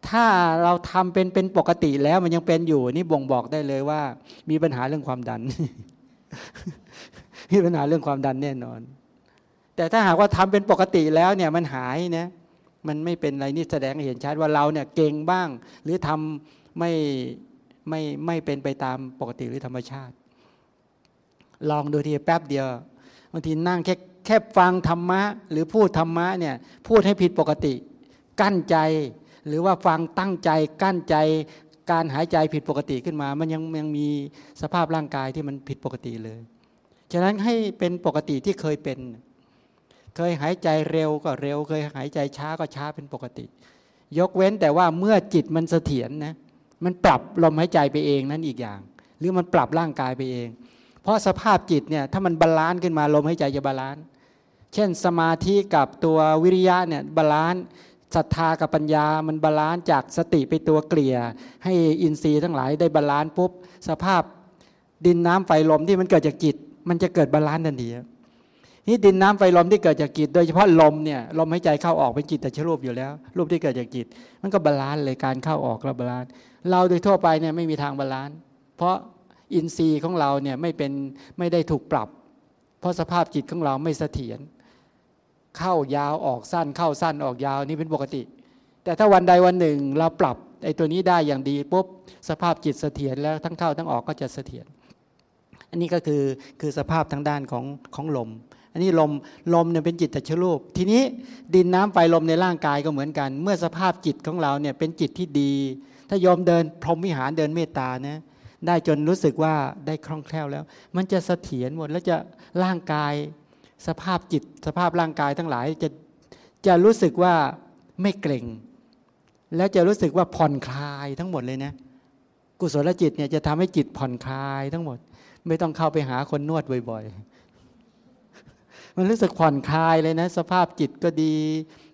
ถ้าเราทำเป็นเป็นปกติแล้วมันยังเป็นอยู่ นี่บ่งบอกได้เลยว่า มีปัญหาเรื่องความดัน มีปัญหาเรื่องความดันแน่นอน แต่ถ้าหากว่าทำเป็นปกติแล้วเนี่ยมันหายนะมันไม่เป็นอะไรนี่แสดงเห็นชัดว่าเราเนี่ยเก่งบ้าง หรือทำไม่ไม่ไม่เป็นไปตามปกติหรือธรรมชาติ ลองดูทีแป๊บเดียวบางทีนั่งแค่ แค่ฟังธรรมะ หรือพูดธรรมะเนี่ยพูดให้ผิดปกติ กั้นใจ หรือว่าฟังตั้งใจ กั้นใจ การหายใจผิดปกติขึ้นมา มันยังยังมีสภาพร่างกายที่มันผิดปกติเลยฉะนั้นให้เป็นปกติที่เคยเป็น เคยหายใจเร็วก็เร็ว เคยหายใจช้าก็ช้าเป็นปกติ ยกเว้นแต่ว่าเมื่อจิตมันเสถียรนะมันปรับลมหายใจไปเองนั่นอีกอย่าง หรือมันปรับร่างกายไปเอง เพราะสภาพจิตเนี่ยถ้ามัน balance ขึ้นมาลมหายใจจะ balance เช่นสมาธิกับตัววิริยะเนี่ย balance ศรัทธากับปัญญามัน balance จากสติไปตัวเกลี่ย ให้อินทรีย์ทั้งหลายได้ balance ปุ๊บสภาพดินน้ำไฟลมที่มันเกิดจากจิต มันจะเกิด balance ทันทีนี่ดินน้ำไฟลมที่เกิดจากจิต โดยเฉพาะลมเนี่ยลมหายใจเข้าออกเป็นจิตแต่ชรูปอยู่แล้ว รูปที่เกิดจากจิต มันก็ balance เลยการเข้าออกแล้ว balance เราโดยทั่วไปเนี่ยไม่มีทาง balance เพราะอินทรีย์ของเราเนี่ยไม่เป็นไม่ได้ถูกปรับ เพราะสภาพจิตของเราไม่เสถียร เข้ายาวออกสั้นเข้าสั้นออกยาวนี่เป็นปกติ แต่ถ้าวันใดวันหนึ่งเราปรับไอ้ตัวนี้ได้อย่างดีปุ๊บสภาพจิตเสถียรแล้วทั้งเข้าทั้งออกก็จะเสถียรอันนี้ก็คือคือสภาพทางด้านของของลม อันนี้ลมลมเนี่ยเป็นจิตแต่ชรูป ทีนี้ดินน้ำไฟลมในร่างกายก็เหมือนกัน เมื่อสภาพจิตของเราเนี่ยเป็นจิตที่ดี ถ้ายอมเดินพรหมวิหารเดินเมตตานะได้จนรู้สึกว่าได้คล่องแคล่วแล้ว มันจะเสถียรหมดแล้วจะร่างกาย สภาพจิตสภาพร่างกายทั้งหลายจะจะรู้สึกว่าไม่เกร็ง แล้วจะรู้สึกว่าผ่อนคลายทั้งหมดเลยนะ กุศลจิตเนี่ยจะทำให้จิตผ่อนคลายทั้งหมด ไม่ต้องเข้าไปหาคนนวดบ่อยๆ มันรู้สึกผ่อนคลายเลยนะ สภาพจิตก็ดี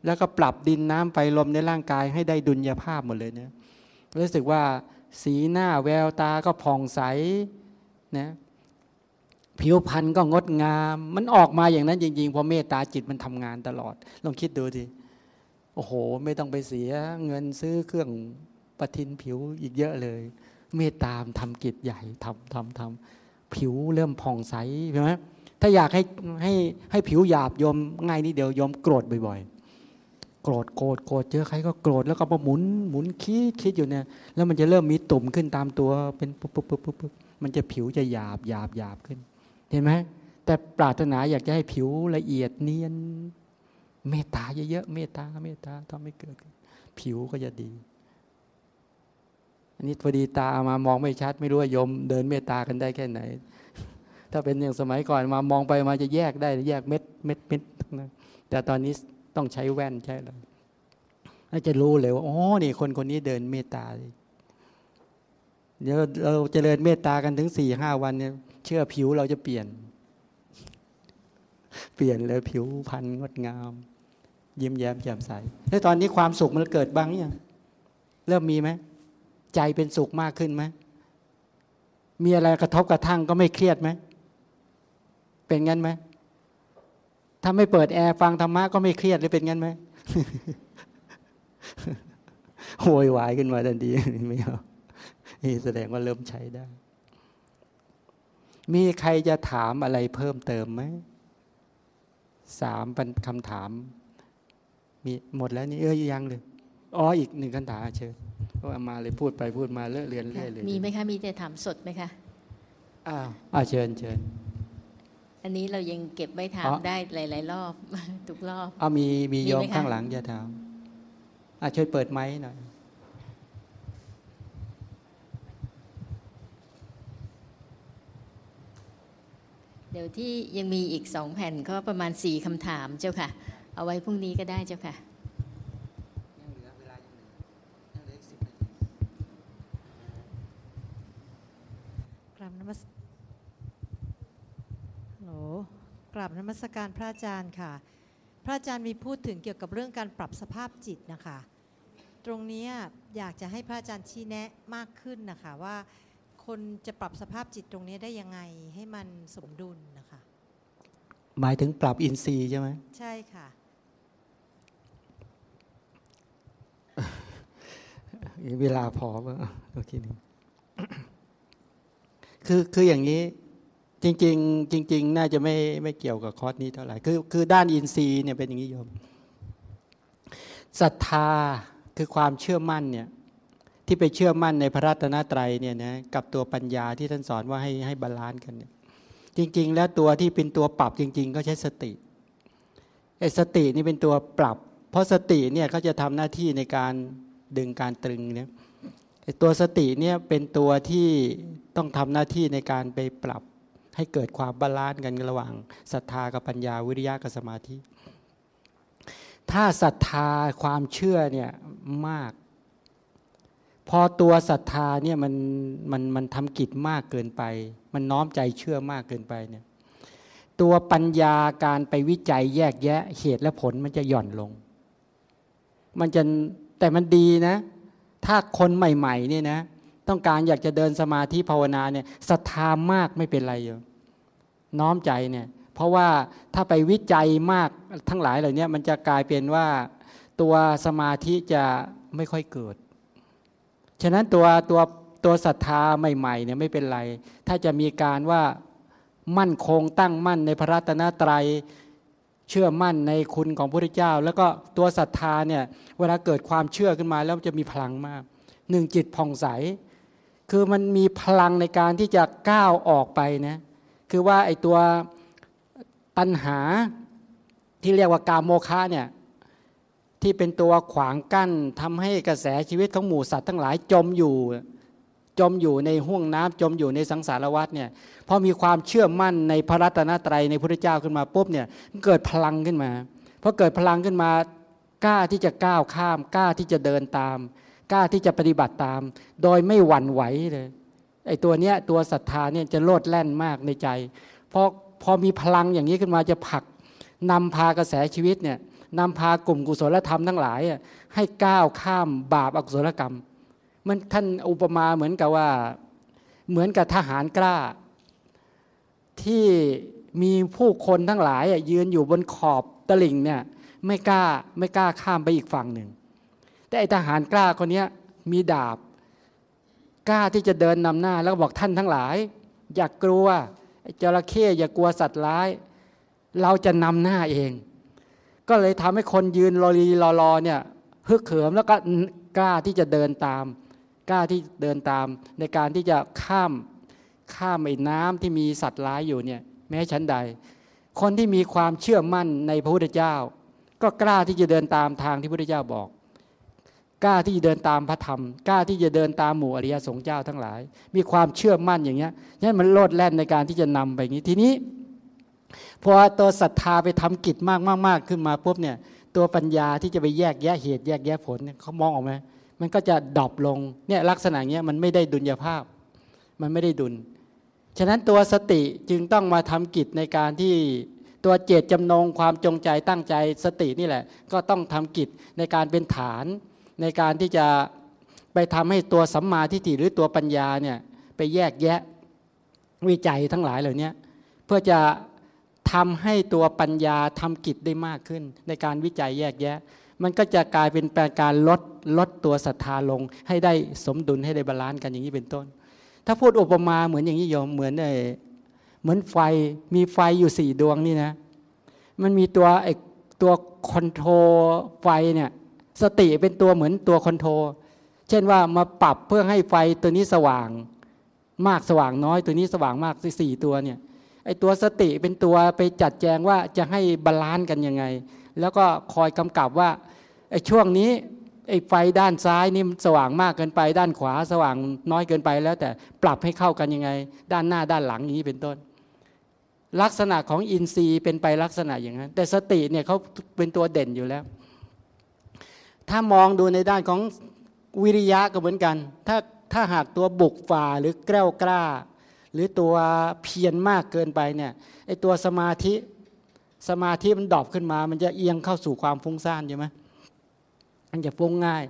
แล้วก็ปรับดินน้ำไฟลมในร่างกายให้ได้ดุลยภาพหมดเลยเนี่ยรู้สึกว่าสีหน้าแววตาก็ผ่องใสนะ ผิวพรรณก็งดงาม มันออกมาอย่างนั้นจริงๆพอเมตตาจิตมันทำงานตลอด ลองคิดดูสิโอ้โห ไม่ต้องไปเสียเงินซื้อเครื่องประทินผิวอีกเยอะเลย เมตตามทำกิจใหญ่ทำทำทำผิวเริ่มผ่องใสใช่ไหมถ้าอยากให้ให้ให้ผิวหยาบยมง่ายนิดเดียวยมโกรธบ่อยๆ โกรธโกรธโกรธเจอใครก็โกรธแล้วก็มาหมุนหมุนคิดคิดอยู่เนี่ย แล้วมันจะเริ่มมีตุ่มขึ้นตามตัวเป็นปุ๊บปุ๊บปุ๊บปุ๊บมันจะผิวจะหยาบหยาบหยาบขึ้น เห็นไหมแต่ปรารถนาอยากจะให้ผิวละเอียดเนียน เมตตาเยอะๆเมตตาเมตตาทำให้เกิด ผิวก็จะดี อันนี้พอดีตามามองไม่ชัด ไม่รู้ว่ายมเดินเมตตากันได้แค่ไหน ถ้าเป็นอย่างสมัยก่อนมามองไปมาจะแยกได้แยกเม็ดเม็ดเม็ดนะแต่ตอนนี้ต้องใช้แว่นใช่แล้วจะรู้เลยว่าอ๋อนี่คนคนนี้เดินเมตตาเดี๋ยวเราจเจริญเมตตากันถึงสี่ห้าวันเนี่ย เชื่อผิวเราจะเปลี่ยน เปลี่ยนเลยผิวพรรณงดงาม ยิ้มแย้มแจ่มใสแล้วตอนนี้ความสุขมันเกิดบ้างยังเริ่มมีไหมใจเป็นสุขมากขึ้นไหมมีอะไรกระทบกระทั่งก็ไม่เครียดไหมเป็นงั้นไหมถ้าไม่เปิดแอร์ฟังธรรมะก็ไม่เครียดเลยเป็นงั้นไหมโวยวายขึ้นมาทันทีไม่เอานี่แสดงว่าเริ่มใช้ได้ มีใครจะถามอะไรเพิ่มเติมไหมสามคำถาม มีหมดแล้วนี่เอ้ยยังเลยอ๋ออีกหนึ่งคำถามเชิญก็มาเลยพูดไปพูดมาเลอะเรียนเรื่อยเลยมีไหมคะมีแต่ถามสดไหมคะอ้าวอ่าเชิญเชิญอันนี้เรายังเก็บไว้ถามอ๋อได้หลาย ๆ รอบ ทุกรอบเอามีมีมีโยมไหมคะข้างหลังจะถามอะช่วยเปิดไม้หน่อย เดี๋ยวที่ยังมีอีกสองแผ่นก็ประมาณสี่คำถามเจ้าค่ะ เอาไว้พรุ่งนี้ก็ได้เจ้าค่ะยังเหลือเวลายังเหลือยังเหลืออีกสิบนาทีกราบนมัสฮัลโหลกราบนมัสการพระอาจารย์ค่ะ พระอาจารย์มีพูดถึงเกี่ยวกับเรื่องการปรับสภาพจิตนะคะ ตรงนี้อยากจะให้พระอาจารย์ชี้แนะมากขึ้นนะคะว่า คนจะปรับสภาพจิตตรงนี้ได้ยังไงให้มันสมดุลนะคะ หมายถึงปรับอินทรีย์ใช่ไหมใช่ค่ะ เวลาพอป่ะโอเคหนึ่งคือคืออย่างนี้จริง ๆ จริง ๆ น่าจะไม่ไม่เกี่ยวกับคอร์สนี้เท่าไหร่คือคือด้านอินทรีย์เนี่ยเป็นอย่างนี้โยมศรัทธาคือความเชื่อมั่นเนี่ย ที่ไปเชื่อมั่นในพระรัตนตรัยเนี่ยนะกับตัวปัญญาที่ท่านสอนว่าให้ให้ balance กันเนี่ยจริง ๆ แล้วตัวที่เป็นตัวปรับจริง ๆ ก็ใช้สติไอ้สตินี่เป็นตัวปรับ เพราะสติเนี่ยเขาจะทำหน้าที่ในการดึงการตรึงเนี่ยไอ้ตัวสติเนี่ยเป็นตัวที่ต้องทำหน้าที่ในการไปปรับ ให้เกิดความ balance กันระหว่างศรัทธากับปัญญาวิริยะกับสมาธิ ถ้าศรัทธาความเชื่อเนี่ยมาก พอตัวศรัทธาเนี่ยมันมันมันทำกิจมากเกินไป มันน้อมใจเชื่อมากเกินไปเนี่ยตัวปัญญาการไปวิจัยแยกแยะเหตุและผลมันจะหย่อนลง มันจะแต่มันดีนะ ถ้าคนใหม่ๆเนี่ยนะต้องการอยากจะเดินสมาธิภาวนาเนี่ยศรัทธามากไม่เป็นไรโยมน้อมใจเนี่ยเพราะว่าถ้าไปวิจัยมากทั้งหลายเหล่านี้มันจะกลายเป็นว่าตัวสมาธิจะไม่ค่อยเกิด ฉะนั้นตัวตัวตัวศรัทธาใหม่ๆเนี่ยไม่เป็นไร ถ้าจะมีการว่ามั่นคงตั้งมั่นในพระรัตนตรัยเชื่อมั่นในคุณของพระพุทธเจ้า แล้วก็ตัวศรัทธาเนี่ยเวลาเกิดความเชื่อขึ้นมาแล้วมันจะมีพลังมากหนึ่งจิตผ่องใส คือมันมีพลังในการที่จะก้าวออกไปนะคือว่าไอ้ตัวตัณหาที่เรียกว่ากามโมคะเนี่ย ที่เป็นตัวขวางกั้นทำให้กระแสชีวิตของหมู่สัตว์ทั้งหลายจมอยู่ จมอยู่ในห่วงน้ำจมอยู่ในสังสารวัฏเนี่ยพอมีความเชื่อมั่นในพระรัตนตรัยในพระเจ้าขึ้นมาปุ๊บเนี่ยเกิดพลังขึ้นมาพอเกิดพลังขึ้นมากล้าที่จะก้าวข้ามกล้าที่จะเดินตาม กล้าที่จะปฏิบัติตาม โดยไม่หวั่นไหวเลยไอ้ตัวเนี้ยตัวศรัทธาเนี่ยจะโลดแล่นมากในใจพอพอมีพลังอย่างนี้ขึ้นมาจะผลักนำพากระแสชีวิตเนี่ย นำพากลุ่มกุศลธรรมทั้งหลายให้ก้าวข้ามบาปอกุศลกรรม มันท่านอุปมาเหมือนกับว่าเหมือนกับทหารกล้า ที่มีผู้คนทั้งหลายยืนอยู่บนขอบตลิ่งเนี่ยไม่กล้าไม่กล้าข้ามไปอีกฝั่งหนึ่ง แต่ไอทหารกล้าคนนี้มีดาบ กล้าที่จะเดินนำหน้าแล้วบอกท่านทั้งหลาย อย่ากกลัวจระเข้อย่ากลัวสัตว์ร้าย เราจะนำหน้าเอง ก็เลยทำให้คนยืนรอรีรอรอเนี่ยฮึกเหิมแล้วก็กล้าที่จะเดินตาม กล้าที่เดินตาม ในการที่จะข้ามข้ามไอ้น้ำที่มีสัตว์ร้ายอยู่เนี่ยแม้ชั้นใด คนที่มีความเชื่อมั่นในพระพุทธเจ้า ก็กล้าที่จะเดินตามทางที่พระพุทธเจ้าบอกกล้าที่จะเดินตามพระธรรมกล้าที่จะเดินตามหมู่อริยสงฆ์เจ้าทั้งหลาย มีความเชื่อมั่นอย่างเงี้ยนั่นมันโลดแล่นในการที่จะนำไปอย่างนี้ทีนี้ พอตัวศรัทธาไปทำกิจมากมากขึ้นมาปุ๊บเนี่ยตัวปัญญาที่จะไปแยกแยะเหตุแยกแยะผลเนี่ยเขามองออกไหมมันก็จะดรอปลงเนี่ยลักษณะเงี้ยมันไม่ได้ดุลยภาพ มันไม่ได้ดุล ฉะนั้นตัวสติจึงต้องมาทำกิจในการที่ตัวเจตจำนงความจงใจตั้งใจสตินี่แหละ ก็ต้องทำกิจในการเป็นฐาน ในการที่จะไปทำให้ตัวสัมมาทิฏฐิหรือตัวปัญญาเนี่ยไปแยกแยะวิจัยทั้งหลายเหล่านี้เพื่อจะ ทำให้ตัวปัญญาทำกิจได้มากขึ้น ในการวิจัยแยกแยะ มันก็จะกลายเป็นแปลการลดลดตัวศรัทธาลง ให้ได้สมดุลให้ได้ balance กันอย่างนี้เป็นต้น ถ้าพูดอุปมาเหมือนอย่างนี้โยมเหมือนไอ้เหมือนไฟมีไฟอยู่สี่ดวงนี่นะ มันมีตัวไอ้ตัว control ไฟเนี่ยสติเป็นตัวเหมือนตัว control เช่นว่ามาปรับเพื่อให้ไฟตัวนี้สว่างมากสว่างน้อยตัวนี้สว่างมากสี่ตัวเนี่ย ไอ้ตัวสติเป็นตัวไปจัดแจงว่าจะให้ balance กันยังไง แล้วก็คอยกำกับว่าไอช่วงนี้ไอไฟด้านซ้ายนี่สว่างมากเกินไป ด้านขวาสว่างน้อยเกินไปแล้วแต่ปรับให้เข้ากันยังไง ด้านหน้าด้านหลังอย่างนี้เป็นต้น ลักษณะของอินทรีย์เป็นไปลักษณะอย่างนั้น แต่สติเนี่ยเขาเป็นตัวเด่นอยู่แล้ว ถ้ามองดูในด้านของวิริยะก็เหมือนกัน ถ้าถ้าหากตัวบุกฝ่าหรือแกล้วกล้า หรือตัวเพียรมากเกินไปเนี่ยไอตัวสมาธิสมาธิมันดอปขึ้นมา มันจะเอียงเข้าสู่ความฟุ้งซ่านใช่ไหมมันจะฟุ้งง่าย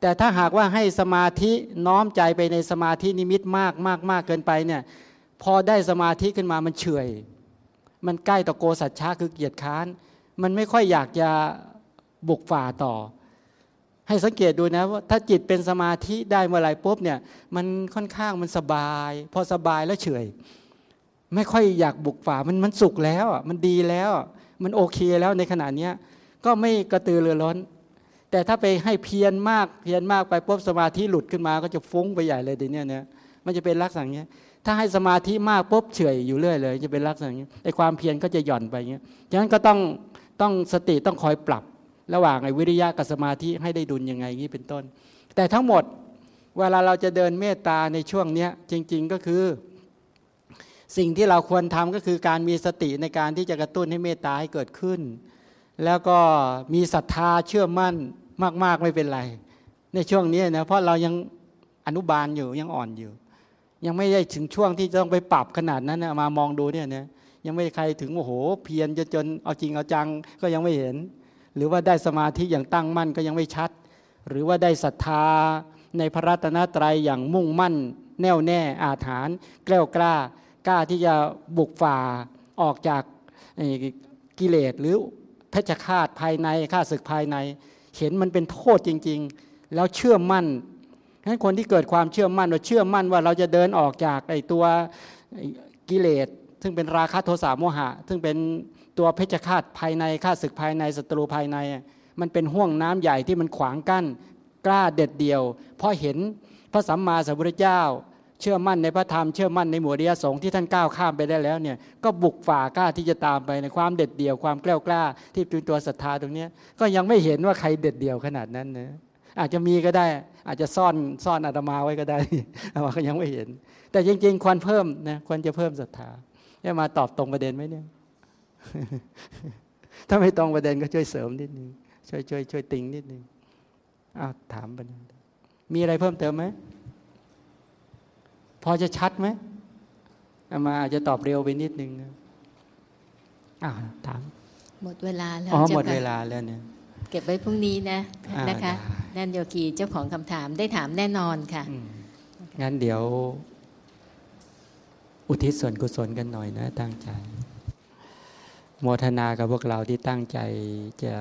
แต่ถ้าหากว่าให้สมาธิน้อมใจไปในสมาธินิมิตมากมากมากเกินไปเนี่ยพอได้สมาธิขึ้นมามันเฉยมันใกล้ต่อโกสัจฉะคือเกียรติค้าน มันไม่ค่อยอยากจะบุกฝ่าต่อ ให้สังเกตดูนะว่าถ้าจิตเป็นสมาธิได้เมื่อไหร่ปุ๊บเนี่ย มันค่อนข้างมันสบาย พอสบายแล้วเฉย ไม่ค่อยอยากบุกฝ่ามันมันสุขแล้วมันดีแล้ว มันโอเคแล้วในขณะนี้ก็ไม่กระตือรือร้น แต่ถ้าไปให้เพียรมากเพียรมากไปปุ๊บสมาธิหลุดขึ้นมาก็จะฟุ้งไปใหญ่เลยดีเนี่ยเนี่ยมันจะเป็นลักษณะเนี้ยถ้าให้สมาธิมากปุ๊บเฉยอยู่เรื่อยเลย จะเป็นลักษณะเนี้ไอความเพียรก็จะหย่อนไปอย่างนี้ฉะนั้นก็ต้องต้องสติต้องคอยปรับ ระหว่างไอ้วิริยะกับสมาธิให้ได้ดุลยังไงนี้เป็นต้น แต่ทั้งหมดเวลาเราจะเดินเมตตาในช่วงนี้จริง ๆก็คือ สิ่งที่เราควรทำก็คือการมีสติในการที่จะกระตุ้นให้เมตตาให้เกิดขึ้น แล้วก็มีศรัทธาเชื่อมั่นมาก ๆไม่เป็นไร ในช่วงนี้นะเพราะเรายังอนุบาลอยู่ยังอ่อนอยู่ ยังไม่ได้ถึงช่วงที่ต้องไปปรับขนาดนั้นนะมามองดูเนี่ยนะยังไม่ใครถึงโอ้โห เพียรจนจนเอาจริงเอาจังก็ยังไม่เห็น หรือว่าได้สมาธิอย่างตั้งมั่นก็ยังไม่ชัด หรือว่าได้ศรัทธาในพระรัตนตรัยอย่างมุ่งมั่น แน่วแน่อาถรรพ์แกล้วกล้ากล้าที่จะบุกฝ่าออกจากกิเลสหรือเพชฌฆาตภายในข้าศึกภายใน เห็นมันเป็นโทษจริง ๆ แล้วเชื่อมั่นให้นคนที่เกิดความเชื่อมั่นว่าเชื่อมั่นว่าเราจะเดินออกจากไอ้ตัวกิเลส ซึ่งเป็นราคะโทสะโมหะ ซึ่งเป็นตัวเพชฌฆาตภายในฆ่าศึกภายในศัตรูภายใน มันเป็นห่วงน้ำใหญ่ที่มันขวางกั้น กล้าเด็ดเดียวเพราะเห็นพระสัมมาสัมพุทธเจ้า เชื่อมั่นในพระธรรมเชื่อมั่นในหมวดยสงฆ์ที่ท่านก้าวข้ามไปได้แล้วเนี่ยก็บุกฝ่ากล้าที่จะตามไปในความเด็ดเดี่ยวความกล้ากล้าที่เป็นตัวศรัทธาตรงนี้ก็ยังไม่เห็นว่าใครเด็ดเดี่ยวขนาดนั้นนะอาจจะมีก็ได้อาจจะซ่อนซ่อนอาตมาไว้ก็ได้อามาก็ยังไม่เห็น แต่จริง ๆ ควรเพิ่มนะควรจะเพิ่มศรัทธา จะมาตอบตรงประเด็นไหมเนี่ย ถ้าไม่ตรงประเด็นก็ช่วยเสริมนิดนึงช่วยช่วยช่วยติงนิดนึงอ้าวถามประเด็นมีอะไรเพิ่มเติมไหมพอจะชัดไหมมาอาจจะตอบเร็วไปนิดนึงอ้าวถาม หมดเวลาแล้วอ๋อหมดเวลาแล้วเนี่ยเก็บไว้พรุ่งนี้นะนะคะนั่นโยกีเจ้าของคำถามได้ถามแน่นอนค่ะงั้นเดี๋ยว อุทิศส่วนกุศลกันหน่อยนะ ตั้งใจ โมทนากับพวกเราที่ตั้งใจจะ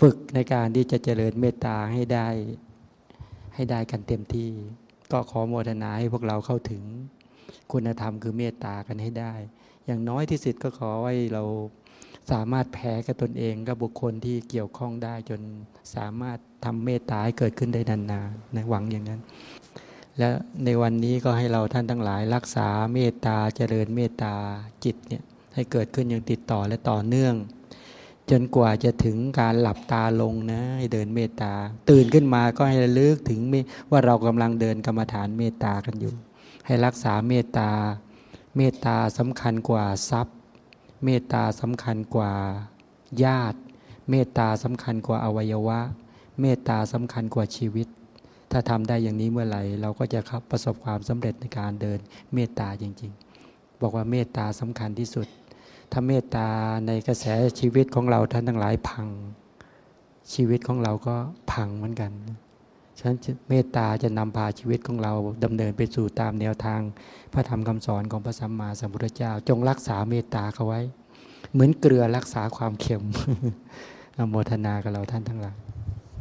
ฝึกในการที่จะเจริญเมตตาให้ได้ ให้ได้กันเต็มที่ ก็ขอโมทนาให้พวกเราเข้าถึงคุณธรรมคือเมตตากันให้ได้ อย่างน้อยที่สุดก็ขอให้เราสามารถแพ้กับตนเองกับบุคคลที่เกี่ยวข้องได้จนสามารถทำเมตตาให้เกิดขึ้นได้นานๆในหวังอย่างนั้น และในวันนี้ก็ให้เราท่านทั้งหลายรักษาเมตตาเจริญเมตตาจิตเนี่ยให้เกิดขึ้นอย่างติดต่อและต่อเนื่อง จนกว่าจะถึงการหลับตาลงนะให้เดินเมตตา ตื่นขึ้นมาก็ให้ระลึกถึงว่าเรากำลังเดินกรรมฐานเมตตากันอยู่ ให้รักษาเมตตา เมตตาสำคัญกว่าทรัพย์ เมตตาสำคัญกว่าญาติ เมตตาสำคัญกว่าอวัยวะ เมตตาสำคัญกว่าชีวิต ถ้าทำได้อย่างนี้เมื่อไหร่เราก็จะครับประสบความสำเร็จในการเดินเมตตาจริง ๆ บอกว่าเมตตาสำคัญที่สุด ถ้าเมตตาในกระแสชีวิตของเราท่านทั้งหลายพัง ชีวิตของเราก็พังเหมือนกันฉะนั้นเมตตาจะนำพาชีวิตของเราดำเนินไปสู่ตามแนวทาง พระธรรมคำสอนของพระสัมมาสัมพุทธเจ้า จงรักษาเมตตาเขาไว้ เหมือนเกลือรักษาความเค็มอโมทนากับเราท่านทั้งหลาย